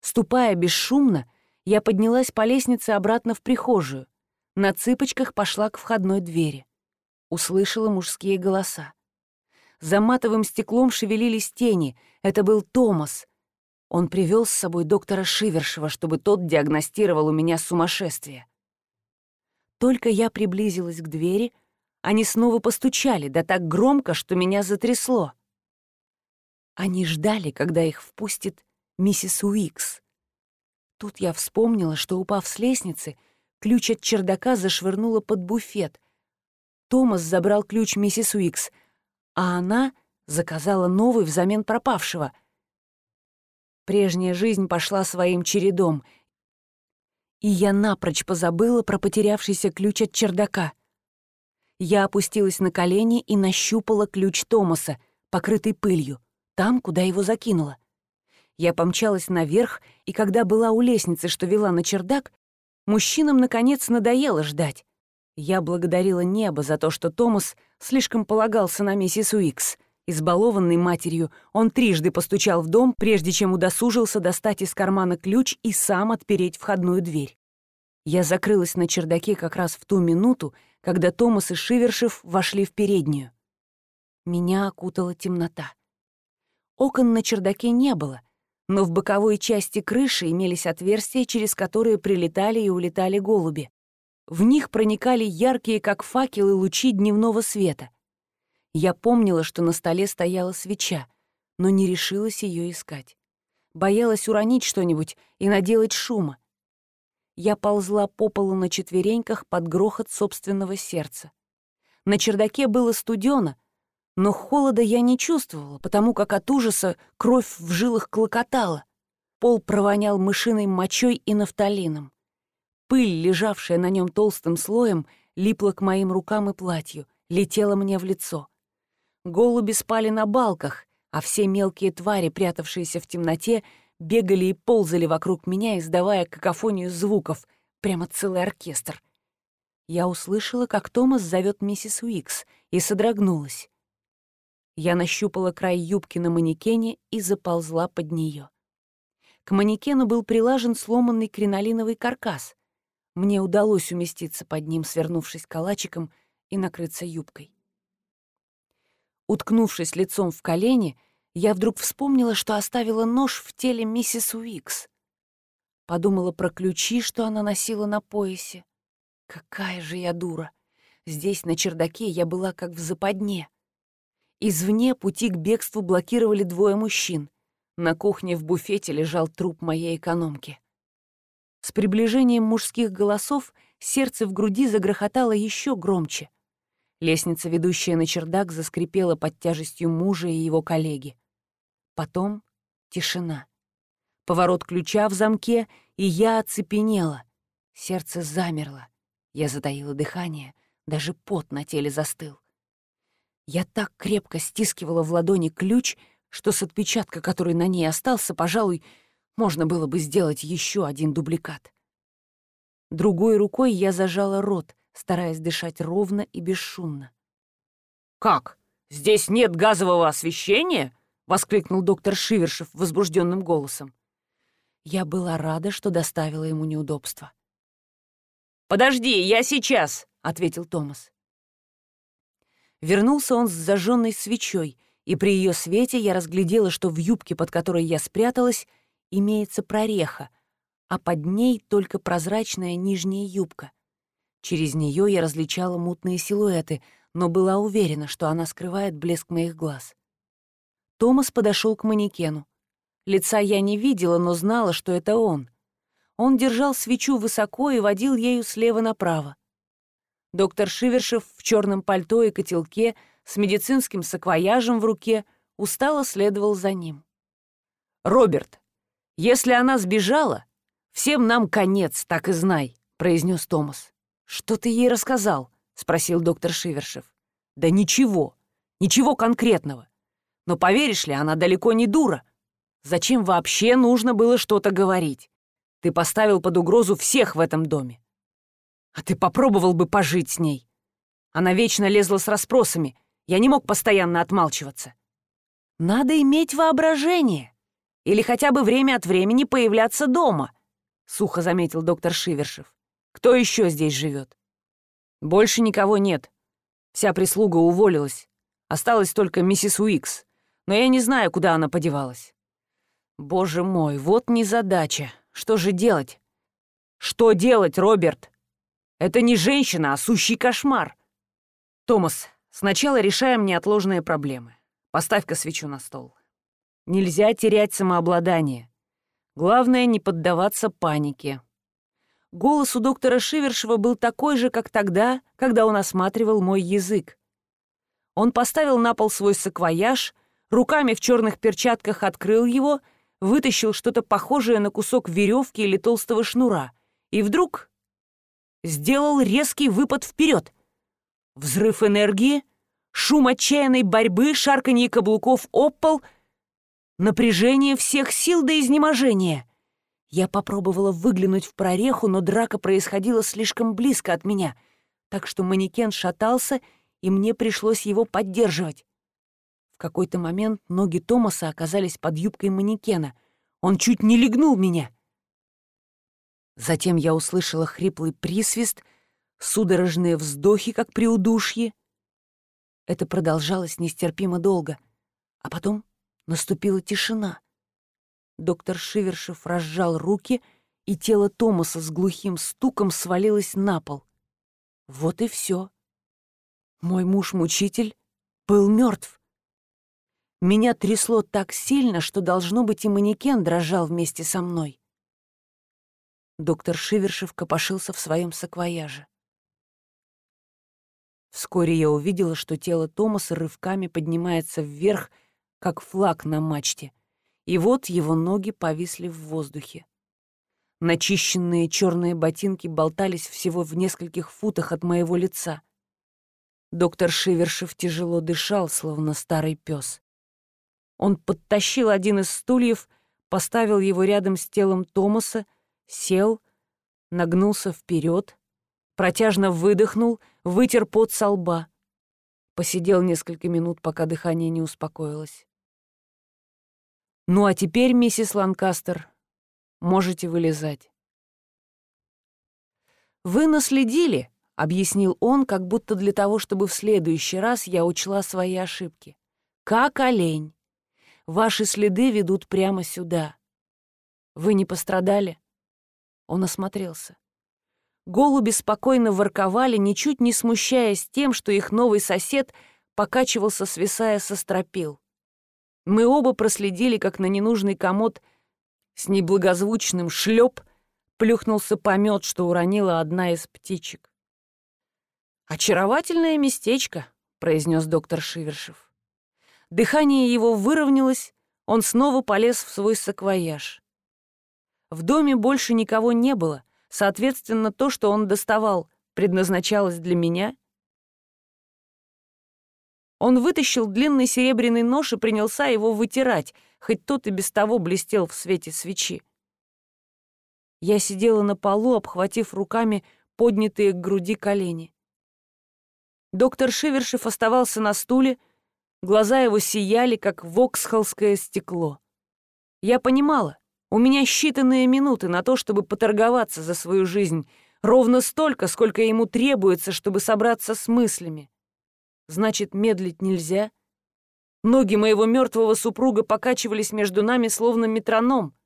Ступая бесшумно, я поднялась по лестнице обратно в прихожую. На цыпочках пошла к входной двери. Услышала мужские голоса. За матовым стеклом шевелились тени. Это был Томас. Он привел с собой доктора Шивершева, чтобы тот диагностировал у меня сумасшествие. Только я приблизилась к двери — они снова постучали, да так громко, что меня затрясло. Они ждали, когда их впустит миссис Уикс. Тут я вспомнила, что, упав с лестницы, ключ от чердака зашвырнула под буфет. Томас забрал ключ миссис Уикс, а она заказала новый взамен пропавшего. Прежняя жизнь пошла своим чередом, и я напрочь позабыла про потерявшийся ключ от чердака — я опустилась на колени и нащупала ключ Томаса, покрытый пылью, там, куда его закинула. Я помчалась наверх, и когда была у лестницы, что вела на чердак, мужчинам, наконец, надоело ждать. Я благодарила небо за то, что Томас слишком полагался на миссис Уикс. Избалованный матерью, он трижды постучал в дом, прежде чем удосужился достать из кармана ключ и сам отпереть входную дверь. Я закрылась на чердаке как раз в ту минуту, когда Томас и Шивершев вошли в переднюю. Меня окутала темнота. Окон на чердаке не было, но в боковой части крыши имелись отверстия, через которые прилетали и улетали голуби. В них проникали яркие, как факелы, лучи дневного света. Я помнила, что на столе стояла свеча, но не решилась ее искать. Боялась уронить что-нибудь и наделать шума. Я ползла по полу на четвереньках под грохот собственного сердца. На чердаке было студено, но холода я не чувствовала, потому как от ужаса кровь в жилах клокотала. Пол провонял мышиной мочой и нафталином. Пыль, лежавшая на нем толстым слоем, липла к моим рукам и платью, летела мне в лицо. Голуби спали на балках, а все мелкие твари, прятавшиеся в темноте, бегали и ползали вокруг меня, издавая какофонию звуков, прямо целый оркестр. Я услышала, как Томас зовет миссис Уикс, и содрогнулась. Я нащупала край юбки на манекене и заползла под нее. К манекену был прилажен сломанный кринолиновый каркас. Мне удалось уместиться под ним, свернувшись калачиком и накрыться юбкой. Уткнувшись лицом в колени, я вдруг вспомнила, что оставила нож в теле миссис Уикс. Подумала про ключи, что она носила на поясе. Какая же я дура! Здесь, на чердаке, я была как в западне. Извне пути к бегству блокировали двое мужчин. На кухне в буфете лежал труп моей экономки. С приближением мужских голосов сердце в груди загрохотало еще громче. Лестница, ведущая на чердак, заскрипела под тяжестью мужа и его коллеги. Потом тишина. Поворот ключа в замке, и я оцепенела. Сердце замерло. Я затаила дыхание, даже пот на теле застыл. Я так крепко стискивала в ладони ключ, что с отпечатка, который на ней остался, пожалуй, можно было бы сделать еще один дубликат. Другой рукой я зажала рот, стараясь дышать ровно и бесшумно. «Как? Здесь нет газового освещения?» — воскликнул доктор Шивершев возбужденным голосом. Я была рада, что доставила ему неудобства. «Подожди, я сейчас!» — ответил Томас. Вернулся он с зажженной свечой, и при ее свете я разглядела, что в юбке, под которой я спряталась, имеется прореха, а под ней только прозрачная нижняя юбка. Через нее я различала мутные силуэты, но была уверена, что она скрывает блеск моих глаз. Томас подошел к манекену. Лица я не видела, но знала, что это он. Он держал свечу высоко и водил ею слева направо. Доктор Шивершев в черном пальто и котелке с медицинским саквояжем в руке устало следовал за ним. «Роберт, если она сбежала, всем нам конец, так и знай», — произнес Томас. «Что ты ей рассказал?» — спросил доктор Шивершев. «Да ничего, ничего конкретного. Но поверишь ли, она далеко не дура. Зачем вообще нужно было что-то говорить? Ты поставил под угрозу всех в этом доме. А ты попробовал бы пожить с ней. Она вечно лезла с расспросами. Я не мог постоянно отмалчиваться. Надо иметь воображение. Или хотя бы время от времени появляться дома, — сухо заметил доктор Шивершев. Кто еще здесь живет? Больше никого нет. Вся прислуга уволилась. Осталась только миссис Уикс. Но я не знаю, куда она подевалась. Боже мой, вот незадача. Что же делать? Что делать, Роберт? Это не женщина, а сущий кошмар. Томас, сначала решаем неотложные проблемы. Поставь-ка свечу на стол. Нельзя терять самообладание. Главное, не поддаваться панике. Голос у доктора Шивершева был такой же, как тогда, когда он осматривал мой язык. Он поставил на пол свой саквояж, руками в черных перчатках открыл его, вытащил что-то похожее на кусок веревки или толстого шнура, и вдруг сделал резкий выпад вперед. Взрыв энергии, шум отчаянной борьбы, шарканье каблуков об пол, напряжение всех сил до изнеможения. Я попробовала выглянуть в прореху, но драка происходила слишком близко от меня, так что манекен шатался, и мне пришлось его поддерживать. В какой-то момент ноги Томаса оказались под юбкой манекена. Он чуть не легнул меня. Затем я услышала хриплый присвист, судорожные вздохи, как при удушье. Это продолжалось нестерпимо долго, а потом наступила тишина. Доктор Шивершев разжал руки, и тело Томаса с глухим стуком свалилось на пол. Вот и все. Мой муж-мучитель был мертв. Меня трясло так сильно, что, должно быть, и манекен дрожал вместе со мной. Доктор Шивершев копошился в своем саквояже. Вскоре я увидела, что тело Томаса рывками поднимается вверх, как флаг на мачте, и вот его ноги повисли в воздухе. Начищенные черные ботинки болтались всего в нескольких футах от моего лица. Доктор Шивершев тяжело дышал, словно старый пес. Он подтащил один из стульев, поставил его рядом с телом Томаса, сел, нагнулся вперед, протяжно выдохнул, вытер пот со лба. Посидел несколько минут, пока дыхание не успокоилось. «Ну а теперь, миссис Ланкастер, можете вылезать». «Вы наследили», — объяснил он, как будто для того, чтобы в следующий раз я учла свои ошибки. «Как олень. Ваши следы ведут прямо сюда. Вы не пострадали?» Он осмотрелся. Голуби спокойно ворковали, ничуть не смущаясь тем, что их новый сосед покачивался, свисая со стропил. Мы оба проследили, как на ненужный комод с неблагозвучным шлеп плюхнулся помет, что уронила одна из птичек. «Очаровательное местечко», — произнес доктор Шивершев. Дыхание его выровнялось, он снова полез в свой саквояж. В доме больше никого не было, соответственно, то, что он доставал, предназначалось для меня. Он вытащил длинный серебряный нож и принялся его вытирать, хоть тот и без того блестел в свете свечи. Я сидела на полу, обхватив руками поднятые к груди колени. Доктор Шивершев оставался на стуле, Глаза его сияли, как воксхолское стекло. Я понимала, у меня считанные минуты на то, чтобы поторговаться за свою жизнь, ровно столько, сколько ему требуется, чтобы собраться с мыслями. Значит, медлить нельзя. Ноги моего мертвого супруга покачивались между нами, словно метроном.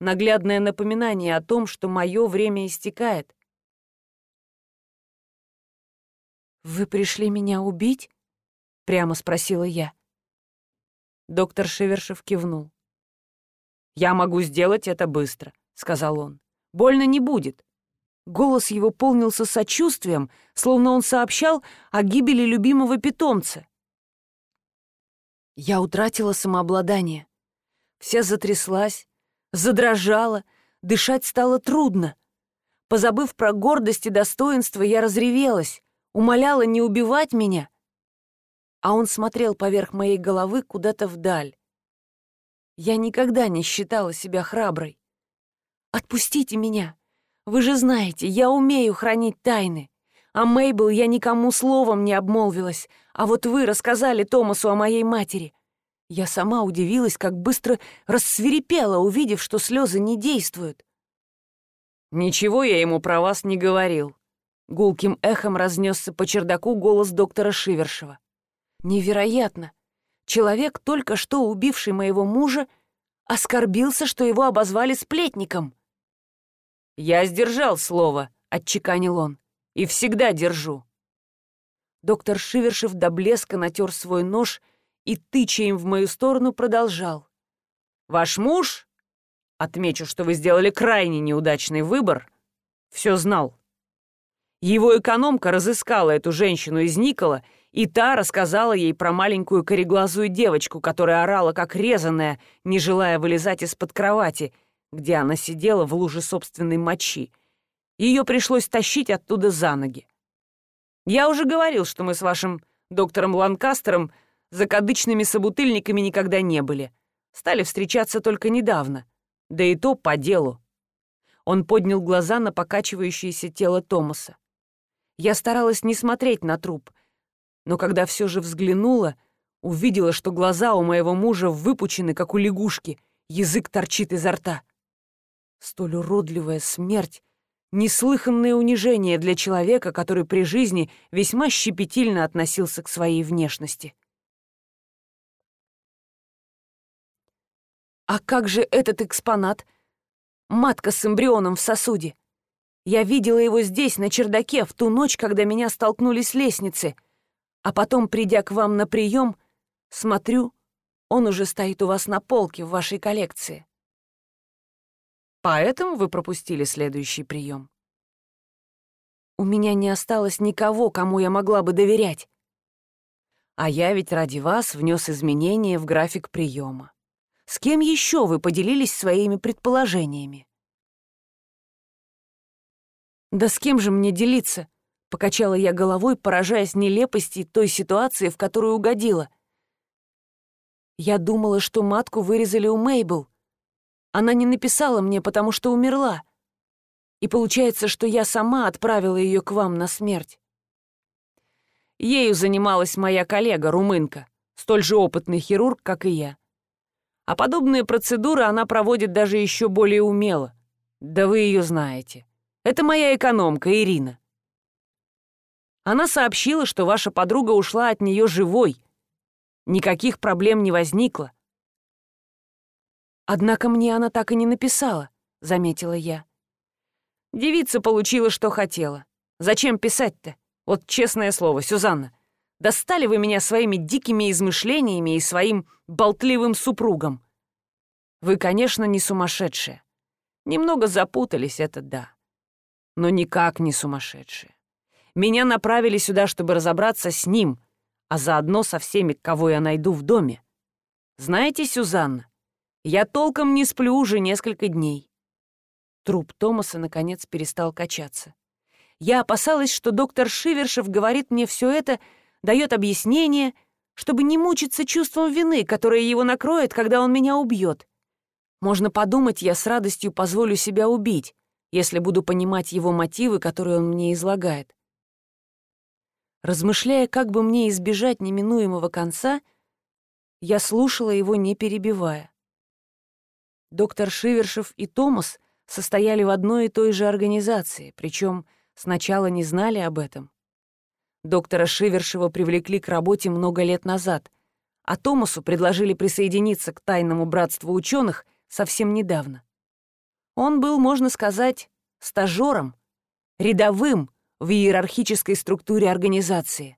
Наглядное напоминание о том, что мое время истекает. «Вы пришли меня убить?» — прямо спросила я. Доктор Шевершев кивнул. «Я могу сделать это быстро», — сказал он. «Больно не будет». Голос его полнился сочувствием, словно он сообщал о гибели любимого питомца. Я утратила самообладание. Вся затряслась, задрожала, дышать стало трудно. Позабыв про гордость и достоинство, я разревелась, умоляла не убивать меня, а он смотрел поверх моей головы куда-то вдаль. Я никогда не считала себя храброй. «Отпустите меня! Вы же знаете, я умею хранить тайны. А Мейбл я никому словом не обмолвилась, а вот вы рассказали Томасу о моей матери. Я сама удивилась, как быстро рассверепела, увидев, что слезы не действуют. «Ничего я ему про вас не говорил», — гулким эхом разнесся по чердаку голос доктора Шивершева. Невероятно! Человек, только что убивший моего мужа, оскорбился, что его обозвали сплетником. «Я сдержал слово», — отчеканил он, — «и всегда держу». Доктор Шивершев до блеска натер свой нож и, тыча им в мою сторону, продолжал. «Ваш муж, отмечу, что вы сделали крайне неудачный выбор, все знал. Его экономка разыскала эту женщину из Никола и та рассказала ей про маленькую кореглазую девочку, которая орала как резаная, не желая вылезать из-под кровати, где она сидела в луже собственной мочи. Ее пришлось тащить оттуда за ноги. Я уже говорил, что мы с вашим доктором Ланкастером закадычными собутыльниками никогда не были. Стали встречаться только недавно. Да и то по делу. Он поднял глаза на покачивающееся тело Томаса. Я старалась не смотреть на труп — но когда все же взглянула, увидела, что глаза у моего мужа выпучены, как у лягушки, язык торчит изо рта. Столь уродливая смерть — неслыханное унижение для человека, который при жизни весьма щепетильно относился к своей внешности. А как же этот экспонат? Матка с эмбрионом в сосуде. Я видела его здесь, на чердаке, в ту ночь, когда меня столкнули с лестницы. А потом, придя к вам на прием, смотрю, он уже стоит у вас на полке в вашей коллекции. Поэтому вы пропустили следующий прием. У меня не осталось никого, кому я могла бы доверять. А я ведь ради вас внес изменения в график приема. С кем еще вы поделились своими предположениями? «Да с кем же мне делиться?» — покачала я головой, поражаясь нелепости той ситуации, в которую угодила. Я думала, что матку вырезали у Мейбл. Она не написала мне, потому что умерла. И получается, что я сама отправила ее к вам на смерть. Ею занималась моя коллега, румынка, столь же опытный хирург, как и я. А подобные процедуры она проводит даже еще более умело. Да вы ее знаете. Это моя экономка, Ирина. Она сообщила, что ваша подруга ушла от нее живой. Никаких проблем не возникло. Однако мне она так и не написала, заметила я. Девица получила, что хотела. Зачем писать-то? Вот честное слово, Сюзанна. Достали вы меня своими дикими измышлениями и своим болтливым супругом. Вы, конечно, не сумасшедшие. Немного запутались, это да но никак не сумасшедшие. Меня направили сюда, чтобы разобраться с ним, а заодно со всеми, кого я найду в доме. Знаете, Сюзанна, я толком не сплю уже несколько дней. Труп Томаса, наконец, перестал качаться. Я опасалась, что доктор Шивершев говорит мне все это, дает объяснение, чтобы не мучиться чувством вины, которое его накроет, когда он меня убьет. Можно подумать, я с радостью позволю себя убить, если буду понимать его мотивы, которые он мне излагает. Размышляя, как бы мне избежать неминуемого конца, я слушала его, не перебивая. Доктор Шивершев и Томас состояли в одной и той же организации, причем сначала не знали об этом. Доктора Шивершева привлекли к работе много лет назад, а Томасу предложили присоединиться к тайному братству ученых совсем недавно. Он был, можно сказать, стажером, рядовым в иерархической структуре организации.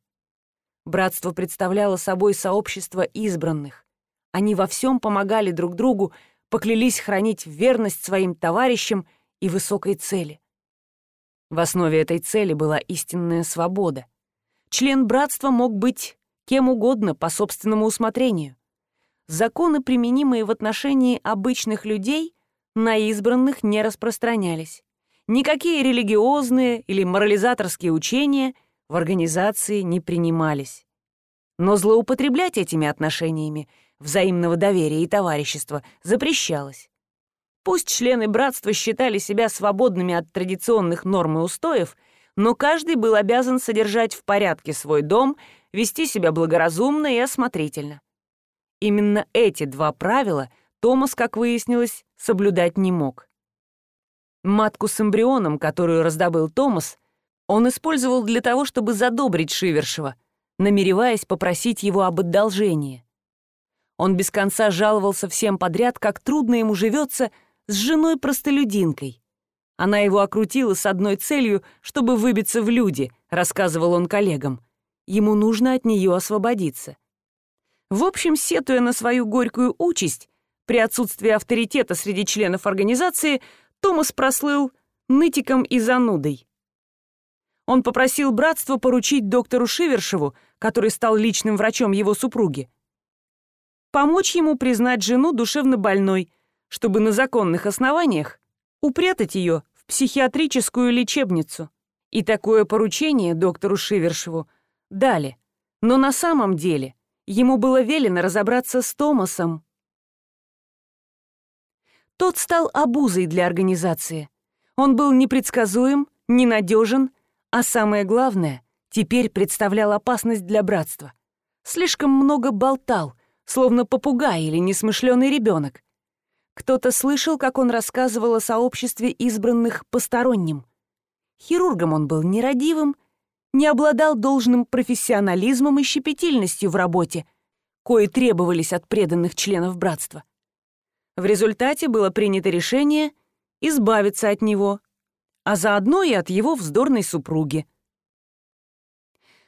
Братство представляло собой сообщество избранных. Они во всем помогали друг другу, поклялись хранить верность своим товарищам и высокой цели. В основе этой цели была истинная свобода. Член братства мог быть кем угодно по собственному усмотрению. Законы, применимые в отношении обычных людей, на избранных не распространялись. Никакие религиозные или морализаторские учения в организации не принимались. Но злоупотреблять этими отношениями взаимного доверия и товарищества запрещалось. Пусть члены братства считали себя свободными от традиционных норм и устоев, но каждый был обязан содержать в порядке свой дом, вести себя благоразумно и осмотрительно. Именно эти два правила – Томас, как выяснилось, соблюдать не мог. Матку с эмбрионом, которую раздобыл Томас, он использовал для того, чтобы задобрить Шивершева, намереваясь попросить его об одолжении. Он без конца жаловался всем подряд, как трудно ему живется с женой-простолюдинкой. Она его окрутила с одной целью, чтобы выбиться в люди, рассказывал он коллегам. Ему нужно от нее освободиться. В общем, сетуя на свою горькую участь, при отсутствии авторитета среди членов организации Томас прослыл нытиком и занудой. Он попросил братство поручить доктору Шивершеву, который стал личным врачом его супруги, помочь ему признать жену душевно больной, чтобы на законных основаниях упрятать ее в психиатрическую лечебницу. И такое поручение доктору Шивершеву дали. Но на самом деле ему было велено разобраться с Томасом, тот стал обузой для организации. Он был непредсказуем, ненадежен, а самое главное, теперь представлял опасность для братства. Слишком много болтал, словно попугай или несмышленый ребенок. Кто-то слышал, как он рассказывал о сообществе избранных посторонним. Хирургом он был нерадивым, не обладал должным профессионализмом и щепетильностью в работе, кои требовались от преданных членов братства. В результате было принято решение избавиться от него, а заодно и от его вздорной супруги.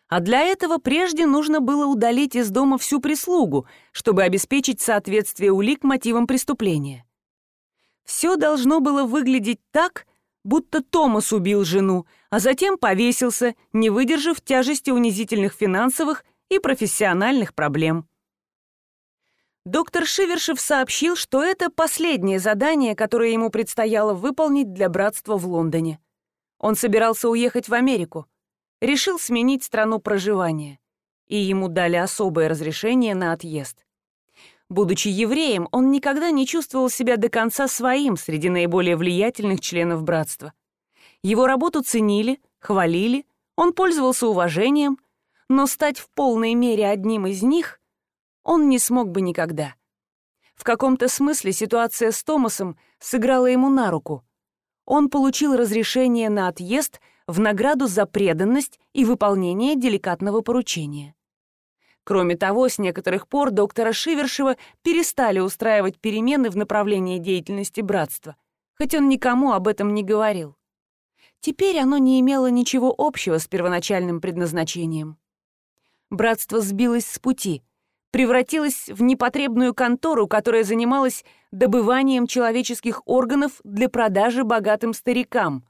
А для этого прежде нужно было удалить из дома всю прислугу, чтобы обеспечить соответствие улик мотивам преступления. Все должно было выглядеть так, будто Томас убил жену, а затем повесился, не выдержав тяжести унизительных финансовых и профессиональных проблем. Доктор Шивершев сообщил, что это последнее задание, которое ему предстояло выполнить для братства в Лондоне. Он собирался уехать в Америку, решил сменить страну проживания, и ему дали особое разрешение на отъезд. Будучи евреем, он никогда не чувствовал себя до конца своим среди наиболее влиятельных членов братства. Его работу ценили, хвалили, он пользовался уважением, но стать в полной мере одним из них он не смог бы никогда. В каком-то смысле ситуация с Томасом сыграла ему на руку. Он получил разрешение на отъезд в награду за преданность и выполнение деликатного поручения. Кроме того, с некоторых пор доктора Шивершева перестали устраивать перемены в направлении деятельности братства, хоть он никому об этом не говорил. Теперь оно не имело ничего общего с первоначальным предназначением. Братство сбилось с пути, превратилось в непотребную контору, которая занималась добыванием человеческих органов для продажи богатым старикам.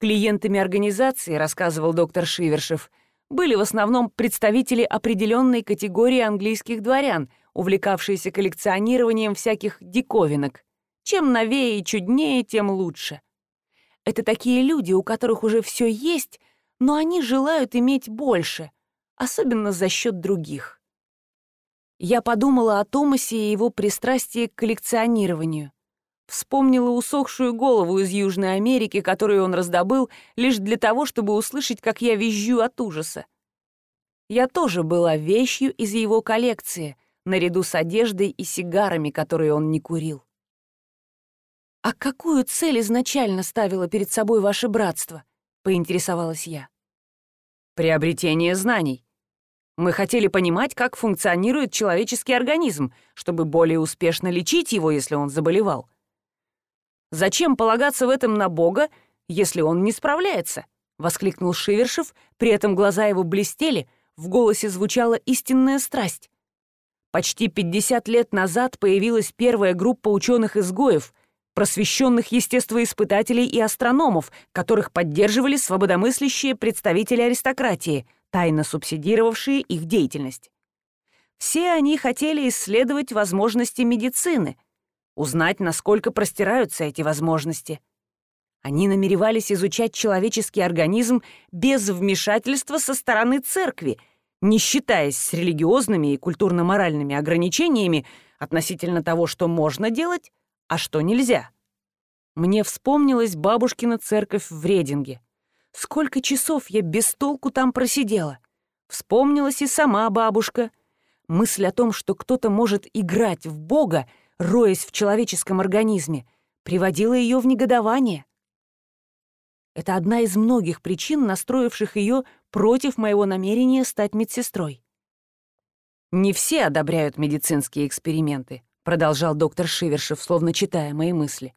Клиентами организации, рассказывал доктор Шивершев, были в основном представители определенной категории английских дворян, увлекавшиеся коллекционированием всяких диковинок. Чем новее и чуднее, тем лучше. Это такие люди, у которых уже все есть, но они желают иметь больше, особенно за счет других. Я подумала о Томасе и его пристрастии к коллекционированию. Вспомнила усохшую голову из Южной Америки, которую он раздобыл лишь для того, чтобы услышать, как я визжу от ужаса. Я тоже была вещью из его коллекции, наряду с одеждой и сигарами, которые он не курил. «А какую цель изначально ставило перед собой ваше братство?» — поинтересовалась я. «Приобретение знаний. Мы хотели понимать, как функционирует человеческий организм, чтобы более успешно лечить его, если он заболевал. Зачем полагаться в этом на Бога, если он не справляется?» — воскликнул Шивершев, при этом глаза его блестели, в голосе звучала истинная страсть. Почти 50 лет назад появилась первая группа ученых-изгоев, просвещенных естествоиспытателей и астрономов, которых поддерживали свободомыслящие представители аристократии, тайно субсидировавшие их деятельность. Все они хотели исследовать возможности медицины — узнать, насколько простираются эти возможности. Они намеревались изучать человеческий организм без вмешательства со стороны церкви, не считаясь с религиозными и культурно-моральными ограничениями относительно того, что можно делать, а что нельзя. Мне вспомнилась бабушкина церковь в Рединге. Сколько часов я без толку там просидела. Вспомнилась и сама бабушка. Мысль о том, что кто-то может играть в Бога, роясь в человеческом организме, приводила ее в негодование. Это одна из многих причин, настроивших ее против моего намерения стать медсестрой. «Не все одобряют медицинские эксперименты», продолжал доктор Шивершев, словно читая мои мысли.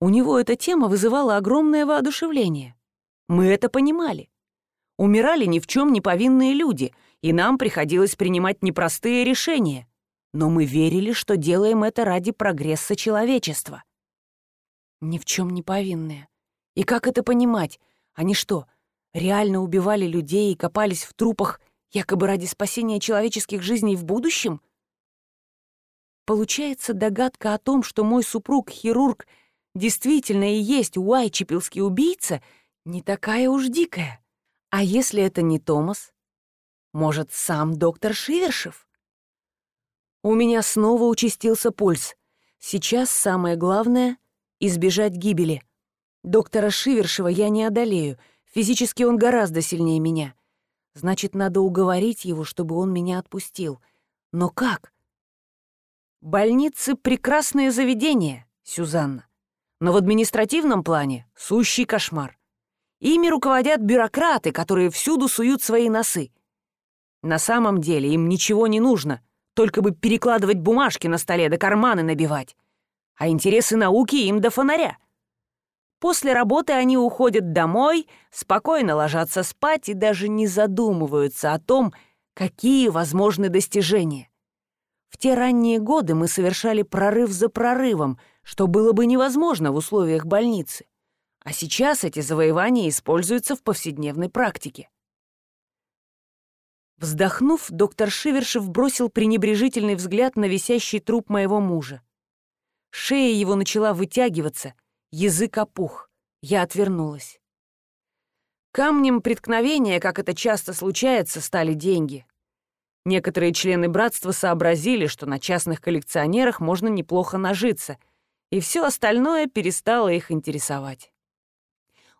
У него эта тема вызывала огромное воодушевление. Мы это понимали. Умирали ни в чем не повинные люди, и нам приходилось принимать непростые решения но мы верили, что делаем это ради прогресса человечества. Ни в чем не повинные. И как это понимать? Они что, реально убивали людей и копались в трупах якобы ради спасения человеческих жизней в будущем? Получается, догадка о том, что мой супруг-хирург действительно и есть уайчепилский убийца, не такая уж дикая. А если это не Томас? Может, сам доктор Шивершев? У меня снова участился пульс. Сейчас самое главное — избежать гибели. Доктора Шивершева я не одолею. Физически он гораздо сильнее меня. Значит, надо уговорить его, чтобы он меня отпустил. Но как? Больницы — прекрасное заведение, Сюзанна. Но в административном плане — сущий кошмар. Ими руководят бюрократы, которые всюду суют свои носы. На самом деле им ничего не нужно — только бы перекладывать бумажки на столе да карманы набивать. а интересы науки им до фонаря. После работы они уходят домой, спокойно ложатся спать и даже не задумываются о том, какие возможны достижения. В те ранние годы мы совершали прорыв за прорывом, что было бы невозможно в условиях больницы. А сейчас эти завоевания используются в повседневной практике. Вздохнув, доктор Шивершев бросил пренебрежительный взгляд на висящий труп моего мужа. Шея его начала вытягиваться, язык опух. Я отвернулась. Камнем преткновения, как это часто случается, стали деньги. Некоторые члены братства сообразили, что на частных коллекционерах можно неплохо нажиться, и все остальное перестало их интересовать.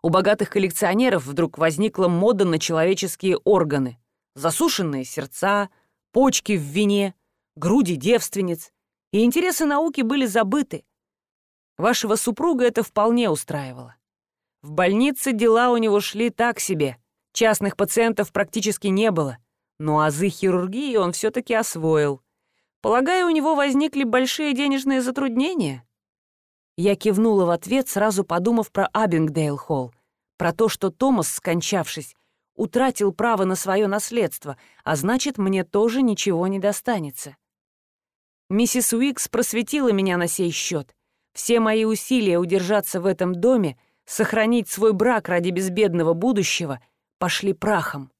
У богатых коллекционеров вдруг возникла мода на человеческие органы засушенные сердца, почки в вине, груди девственниц, и интересы науки были забыты. Вашего супруга это вполне устраивало. В больнице дела у него шли так себе, частных пациентов практически не было, но азы хирургии он все-таки освоил. Полагаю, у него возникли большие денежные затруднения? Я кивнула в ответ, сразу подумав про Абингдейл-холл, про то, что Томас, скончавшись, утратил право на свое наследство, а значит, мне тоже ничего не достанется. Миссис Уикс просветила меня на сей счет. Все мои усилия удержаться в этом доме, сохранить свой брак ради безбедного будущего, пошли прахом.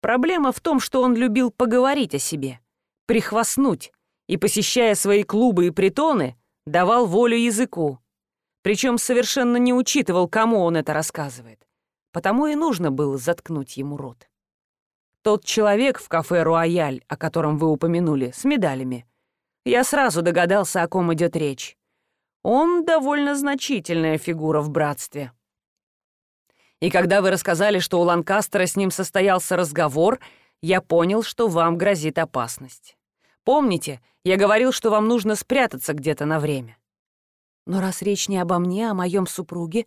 Проблема в том, что он любил поговорить о себе, прихвастнуть, и, посещая свои клубы и притоны, давал волю языку. Причем совершенно не учитывал, кому он это рассказывает. Потому и нужно было заткнуть ему рот. Тот человек в кафе «Руаяль», о котором вы упомянули, с медалями. Я сразу догадался, о ком идет речь. Он довольно значительная фигура в братстве. И когда вы рассказали, что у Ланкастера с ним состоялся разговор, я понял, что вам грозит опасность. Помните, я говорил, что вам нужно спрятаться где-то на время. Но раз речь не обо мне, а о моем супруге,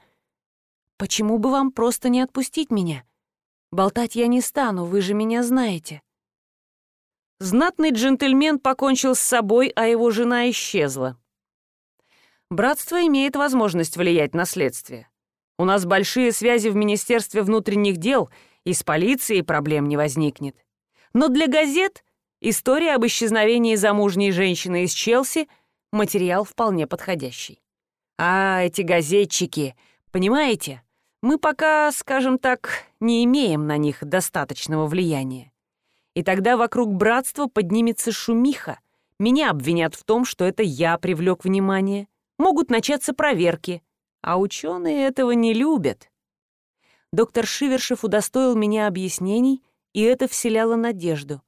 Почему бы вам просто не отпустить меня? Болтать я не стану, вы же меня знаете». Знатный джентльмен покончил с собой, а его жена исчезла. Братство имеет возможность влиять на следствие. У нас большие связи в Министерстве внутренних дел, и с полицией проблем не возникнет. Но для газет история об исчезновении замужней женщины из Челси — материал вполне подходящий. А эти газетчики, понимаете, мы пока, скажем так, не имеем на них достаточного влияния. И тогда вокруг братства поднимется шумиха. Меня обвинят в том, что это я привлек внимание. Могут начаться проверки. А ученые этого не любят. Доктор Шивершев удостоил меня объяснений, и это вселяло надежду.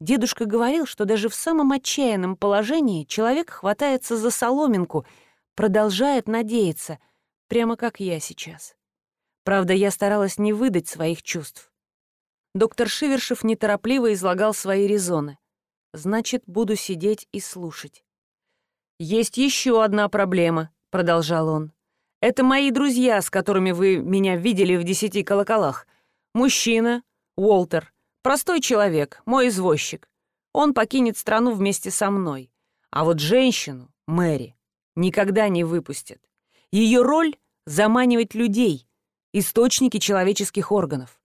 Дедушка говорил, что даже в самом отчаянном положении человек хватается за соломинку, продолжает надеяться, прямо как я сейчас. Правда, я старалась не выдать своих чувств. Доктор Шивершев неторопливо излагал свои резоны. Значит, буду сидеть и слушать. «Есть еще одна проблема», — продолжал он. «Это мои друзья, с которыми вы меня видели в десяти колоколах. Мужчина, Уолтер, простой человек, мой извозчик. Он покинет страну вместе со мной. А вот женщину, Мэри, никогда не выпустят. Ее роль — заманивать людей, источники человеческих органов.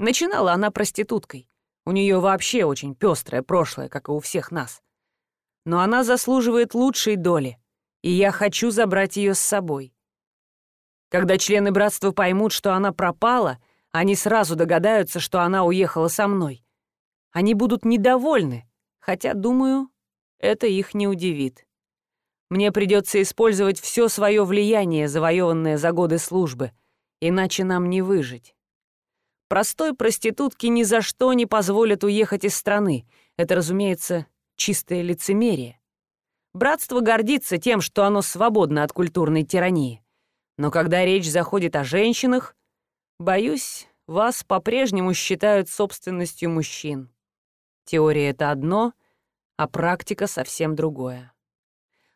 Начинала она проституткой. У нее вообще очень пестрое прошлое, как и у всех нас. Но она заслуживает лучшей доли, и я хочу забрать ее с собой. Когда члены братства поймут, что она пропала, они сразу догадаются, что она уехала со мной. Они будут недовольны, хотя, думаю, это их не удивит. Мне придется использовать все свое влияние, завоеванное за годы службы — иначе нам не выжить. Простой проститутке ни за что не позволят уехать из страны. Это, разумеется, чистое лицемерие. Братство гордится тем, что оно свободно от культурной тирании. Но когда речь заходит о женщинах, боюсь, вас по-прежнему считают собственностью мужчин. Теория — это одно, а практика — совсем другое.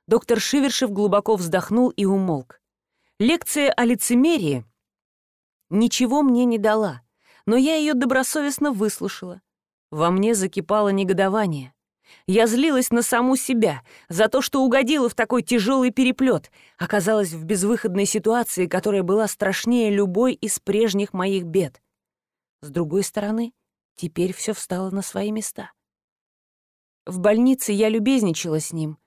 Доктор Шивершев глубоко вздохнул и умолк. Лекция о лицемерии — ничего мне не дала, но я ее добросовестно выслушала. Во мне закипало негодование. Я злилась на саму себя за то, что угодила в такой тяжелый переплет, оказалась в безвыходной ситуации, которая была страшнее любой из прежних моих бед. С другой стороны, теперь все встало на свои места. В больнице я любезничала с ним,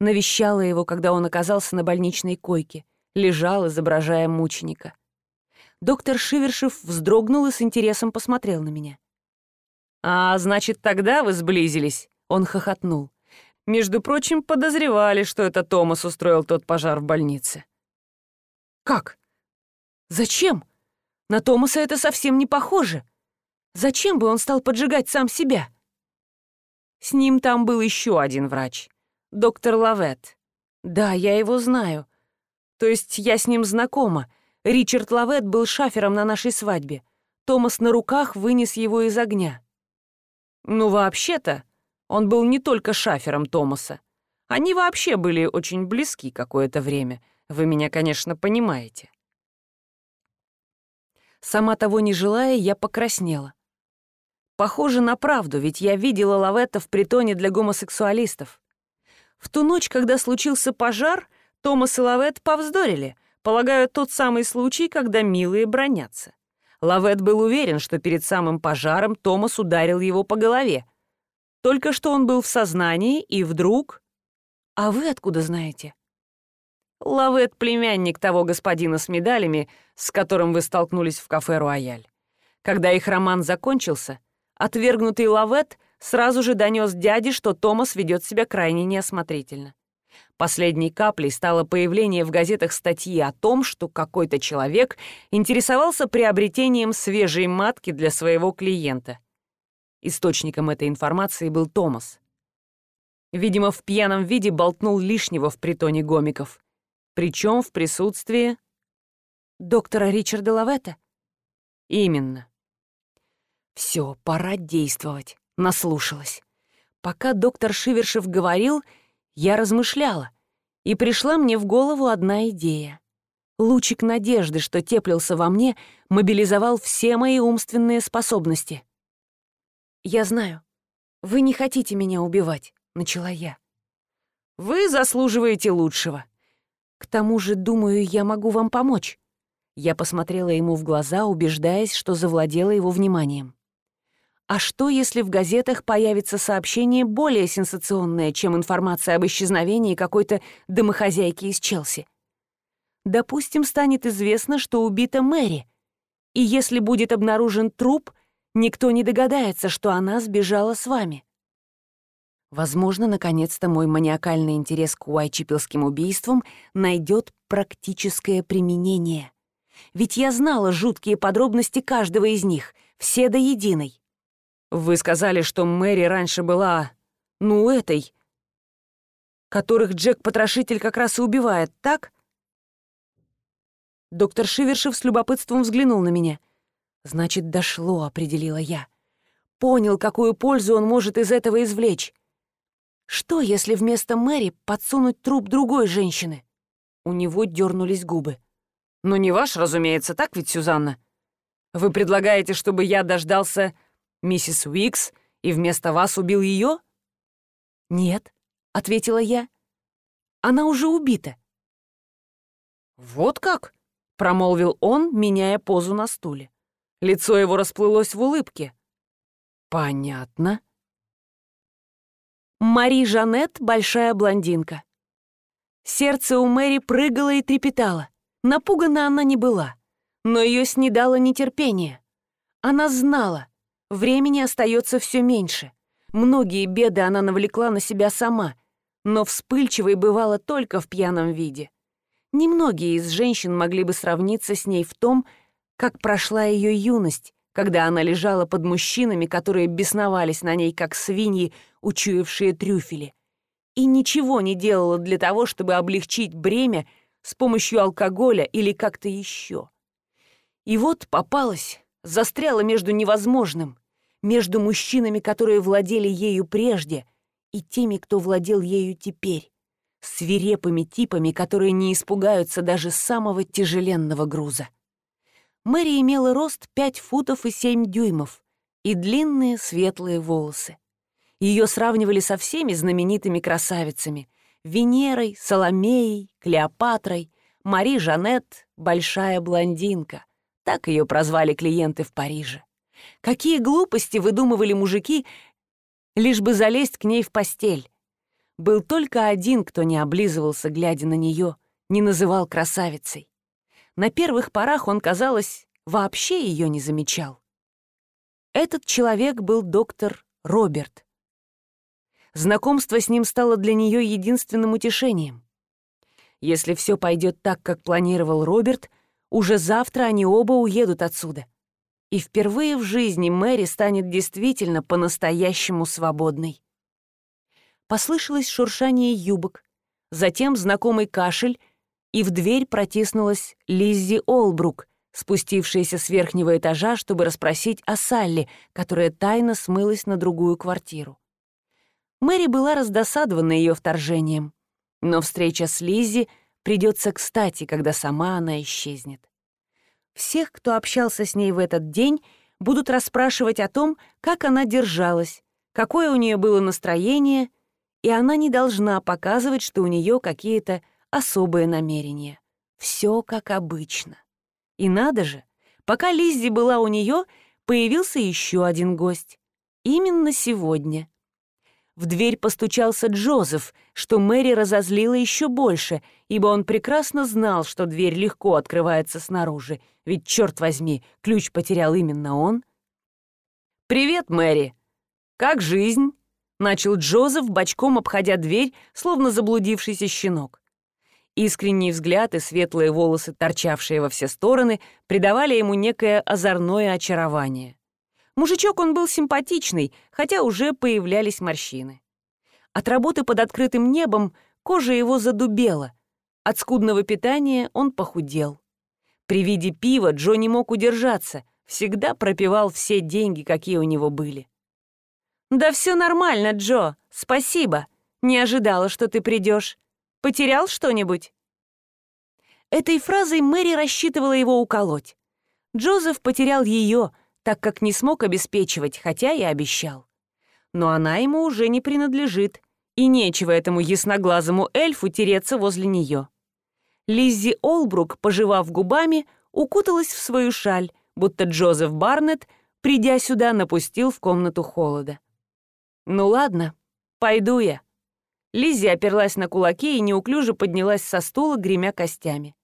навещала его, когда он оказался на больничной койке, лежал, изображая мученика. Доктор Шивершев вздрогнул и с интересом посмотрел на меня. «А, значит, тогда вы сблизились?» Он хохотнул. «Между прочим, подозревали, что это Томас устроил тот пожар в больнице». «Как? Зачем? На Томаса это совсем не похоже. Зачем бы он стал поджигать сам себя?» С ним там был еще один врач, доктор Лавет. Да, я его знаю. То есть я с ним знакома. Ричард Лавет был шафером на нашей свадьбе. Томас на руках вынес его из огня. Ну, вообще-то, он был не только шафером Томаса. Они вообще были очень близки какое-то время. Вы меня, конечно, понимаете. Сама того не желая, я покраснела. Похоже на правду, ведь я видела Лаветта в притоне для гомосексуалистов. В ту ночь, когда случился пожар, Томас и Лавет повздорили, полагаю, тот самый случай, когда милые бронятся. Лавет был уверен, что перед самым пожаром Томас ударил его по голове, только что он был в сознании, и вдруг... А вы откуда знаете? Лавет — племянник того господина с медалями, с которым вы столкнулись в кафе «Руаяль». Когда их роман закончился, отвергнутый Лавет сразу же донес дяде, что Томас ведет себя крайне неосмотрительно. Последней каплей стало появление в газетах статьи о том, что какой-то человек интересовался приобретением свежей матки для своего клиента. Источником этой информации был Томас. Видимо, в пьяном виде болтнул лишнего в притоне гомиков. Причем в присутствии... Доктора Ричарда Лавета? Именно. Все, пора действовать. Наслушалась. Пока доктор Шивершев говорил, я размышляла, и пришла мне в голову одна идея. Лучик надежды, что теплился во мне, мобилизовал все мои умственные способности — «Я знаю. Вы не хотите меня убивать», — начала я. «Вы заслуживаете лучшего. К тому же, думаю, я могу вам помочь». Я посмотрела ему в глаза, убеждаясь, что завладела его вниманием. А что, если в газетах появится сообщение более сенсационное, чем информация об исчезновении какой-то домохозяйки из Челси? Допустим, станет известно, что убита Мэри, и если будет обнаружен труп — Никто не догадается, что она сбежала с вами. Возможно, наконец-то мой маниакальный интерес к уайчепилским убийствам найдет практическое применение. Ведь я знала жуткие подробности каждого из них, все до единой. Вы сказали, что Мэри раньше была... ну, этой... которых Джек-потрошитель как раз и убивает, так? Доктор Шивершев с любопытством взглянул на меня — Значит, дошло, определила я. Понял, какую пользу он может из этого извлечь. Что, если вместо Мэри подсунуть труп другой женщины? У него дернулись губы. «Ну не ваш, разумеется, так ведь, Сюзанна? Вы предлагаете, чтобы я дождался миссис Уикс и вместо вас убил ее? «Нет», — ответила я. «Она уже убита». «Вот как?» — промолвил он, меняя позу на стуле. Лицо его расплылось в улыбке. «Понятно». Мари Жанет — большая блондинка. Сердце у Мэри прыгало и трепетало. Напугана она не была, но ее снедало нетерпение. Она знала, времени остается все меньше. Многие беды она навлекла на себя сама, но вспыльчивой бывала только в пьяном виде. Немногие из женщин могли бы сравниться с ней в том, как прошла ее юность, когда она лежала под мужчинами, которые бесновались на ней, как свиньи, учуявшие трюфели, и ничего не делала для того, чтобы облегчить бремя с помощью алкоголя или как-то еще. И вот попалась, застряла между невозможным, между мужчинами, которые владели ею прежде, и теми, кто владел ею теперь, свирепыми типами, которые не испугаются даже самого тяжеленного груза. Мэри имела рост 5 футов и 7 дюймов и длинные светлые волосы. Ее сравнивали со всеми знаменитыми красавицами — Венерой, Соломеей, Клеопатрой, Мари Жанет — большая блондинка. Так ее прозвали клиенты в Париже. Какие глупости выдумывали мужики, лишь бы залезть к ней в постель. Был только один, кто не облизывался, глядя на нее, не называл красавицей. На первых порах он, казалось, вообще ее не замечал. Этот человек был доктор Роберт. Знакомство с ним стало для нее единственным утешением. Если все пойдет так, как планировал Роберт, уже завтра они оба уедут отсюда. И впервые в жизни Мэри станет действительно по-настоящему свободной. Послышалось шуршание юбок, затем знакомый кашель, и в дверь протиснулась Лиззи Олбрук, спустившаяся с верхнего этажа, чтобы расспросить о Салли, которая тайно смылась на другую квартиру. Мэри была раздосадована ее вторжением, но встреча с Лиззи придется кстати, когда сама она исчезнет. Всех, кто общался с ней в этот день, будут расспрашивать о том, как она держалась, какое у нее было настроение, и она не должна показывать, что у нее какие-то особые намерения. Все как обычно. И надо же, пока Лиззи была у нее, появился еще один гость. Именно сегодня. В дверь постучался Джозеф, что Мэри разозлила еще больше, ибо он прекрасно знал, что дверь легко открывается снаружи, ведь, черт возьми, ключ потерял именно он. «Привет, Мэри! Как жизнь?» — начал Джозеф, бочком обходя дверь, словно заблудившийся щенок. Искренний взгляд и светлые волосы, торчавшие во все стороны, придавали ему некое озорное очарование. Мужичок он был симпатичный, хотя уже появлялись морщины. От работы под открытым небом кожа его задубела. От скудного питания он похудел. При виде пива Джо не мог удержаться, всегда пропивал все деньги, какие у него были. «Да все нормально, Джо, спасибо. Не ожидала, что ты придешь. Потерял что-нибудь?» Этой фразой Мэри рассчитывала его уколоть. Джозеф потерял ее, так как не смог обеспечивать, хотя и обещал. Но она ему уже не принадлежит, и нечего этому ясноглазому эльфу тереться возле нее. Лиззи Олбрук, пожевав губами, укуталась в свою шаль, будто Джозеф Барнетт, придя сюда, напустил в комнату холода. «Ну ладно, пойду я», Лиззи оперлась на кулаки и неуклюже поднялась со стула, гремя костями.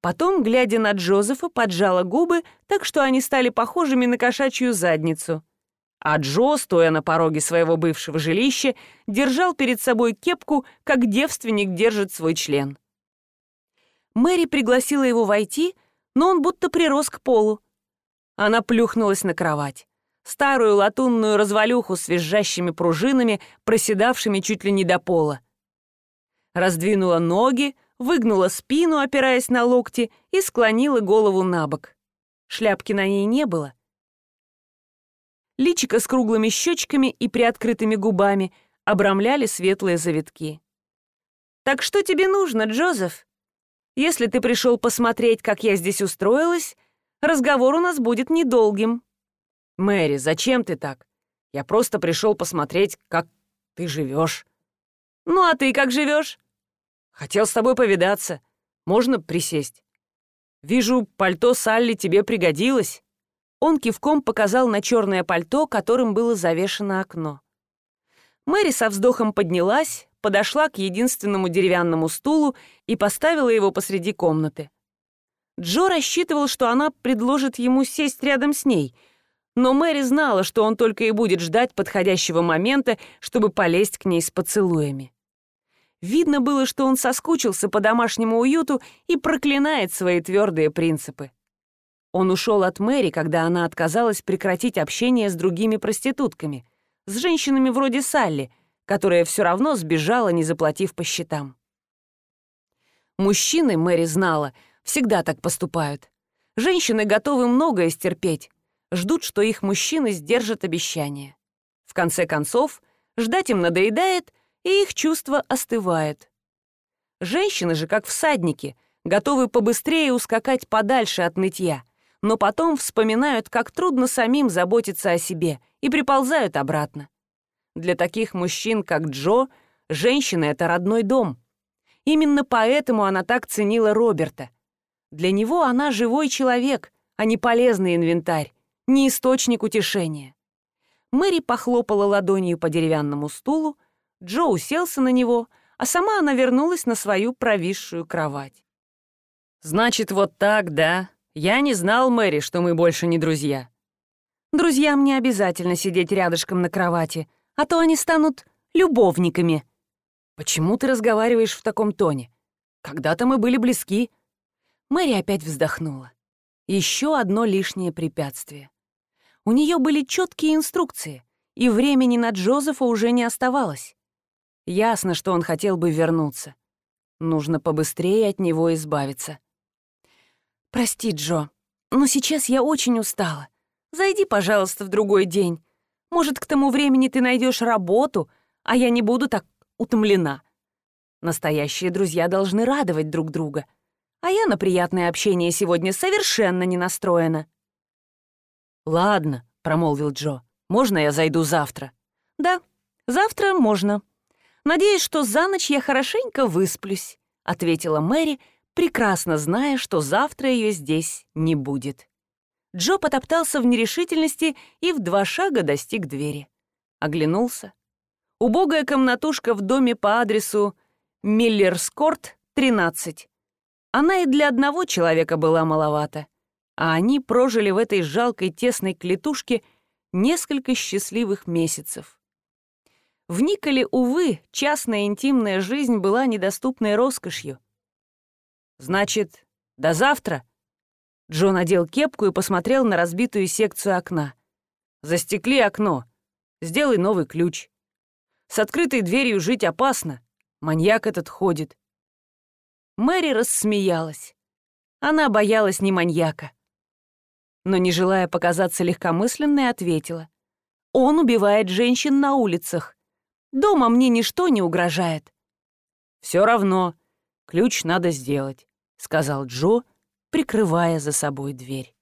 Потом, глядя на Джозефа, поджала губы, так что они стали похожими на кошачью задницу. А Джо, стоя на пороге своего бывшего жилища, держал перед собой кепку, как девственник держит свой член. Мэри пригласила его войти, но он будто прирос к полу. Она плюхнулась на кровать старую латунную развалюху с визжащими пружинами, проседавшими чуть ли не до пола. Раздвинула ноги, выгнула спину, опираясь на локти, и склонила голову на бок. Шляпки на ней не было. Личико с круглыми щечками и приоткрытыми губами обрамляли светлые завитки. «Так что тебе нужно, Джозеф? Если ты пришел посмотреть, как я здесь устроилась, разговор у нас будет недолгим». «Мэри, зачем ты так? Я просто пришел посмотреть, как ты живешь. «Ну а ты как живешь? «Хотел с тобой повидаться. Можно присесть?» «Вижу, пальто Салли тебе пригодилось». Он кивком показал на черное пальто, которым было завешено окно. Мэри со вздохом поднялась, подошла к единственному деревянному стулу и поставила его посреди комнаты. Джо рассчитывал, что она предложит ему сесть рядом с ней — но Мэри знала, что он только и будет ждать подходящего момента, чтобы полезть к ней с поцелуями. Видно было, что он соскучился по домашнему уюту и проклинает свои твердые принципы. Он ушел от Мэри, когда она отказалась прекратить общение с другими проститутками, с женщинами вроде Салли, которая все равно сбежала, не заплатив по счетам. Мужчины, Мэри знала, всегда так поступают. Женщины готовы многое стерпеть, ждут, что их мужчины сдержат обещание. В конце концов, ждать им надоедает, и их чувство остывает. Женщины же, как всадники, готовы побыстрее ускакать подальше от нытья, но потом вспоминают, как трудно самим заботиться о себе, и приползают обратно. Для таких мужчин, как Джо, женщина — это родной дом. Именно поэтому она так ценила Роберта. Для него она живой человек, а не полезный инвентарь, не источник утешения. Мэри похлопала ладонью по деревянному стулу, Джо уселся на него, а сама она вернулась на свою провисшую кровать. «Значит, вот так, да? Я не знал, Мэри, что мы больше не друзья». «Друзьям не обязательно сидеть рядышком на кровати, а то они станут любовниками». «Почему ты разговариваешь в таком тоне? Когда-то мы были близки». Мэри опять вздохнула. Еще одно лишнее препятствие. У нее были четкие инструкции, и времени на Джозефа уже не оставалось. Ясно, что он хотел бы вернуться. Нужно побыстрее от него избавиться. «Прости, Джо, но сейчас я очень устала. Зайди, пожалуйста, в другой день. Может, к тому времени ты найдешь работу, а я не буду так утомлена. Настоящие друзья должны радовать друг друга, а я на приятное общение сегодня совершенно не настроена». «Ладно», — промолвил Джо, — «можно я зайду завтра?» «Да, завтра можно. Надеюсь, что за ночь я хорошенько высплюсь», — ответила Мэри, прекрасно зная, что завтра ее здесь не будет. Джо потоптался в нерешительности и в два шага достиг двери. Оглянулся. Убогая комнатушка в доме по адресу Миллерскорт, 13. Она и для одного человека была маловата, а они прожили в этой жалкой тесной клетушке несколько счастливых месяцев. В Николе, увы, частная интимная жизнь была недоступной роскошью. «Значит, до завтра?» Джо надел кепку и посмотрел на разбитую секцию окна. «Застекли окно. Сделай новый ключ. С открытой дверью жить опасно. Маньяк этот ходит». Мэри рассмеялась. Она боялась не маньяка. Но, не желая показаться легкомысленной, ответила. «Он убивает женщин на улицах. Дома мне ничто не угрожает». «Все равно. Ключ надо сделать», — сказал Джо, — прикрывая за собой дверь.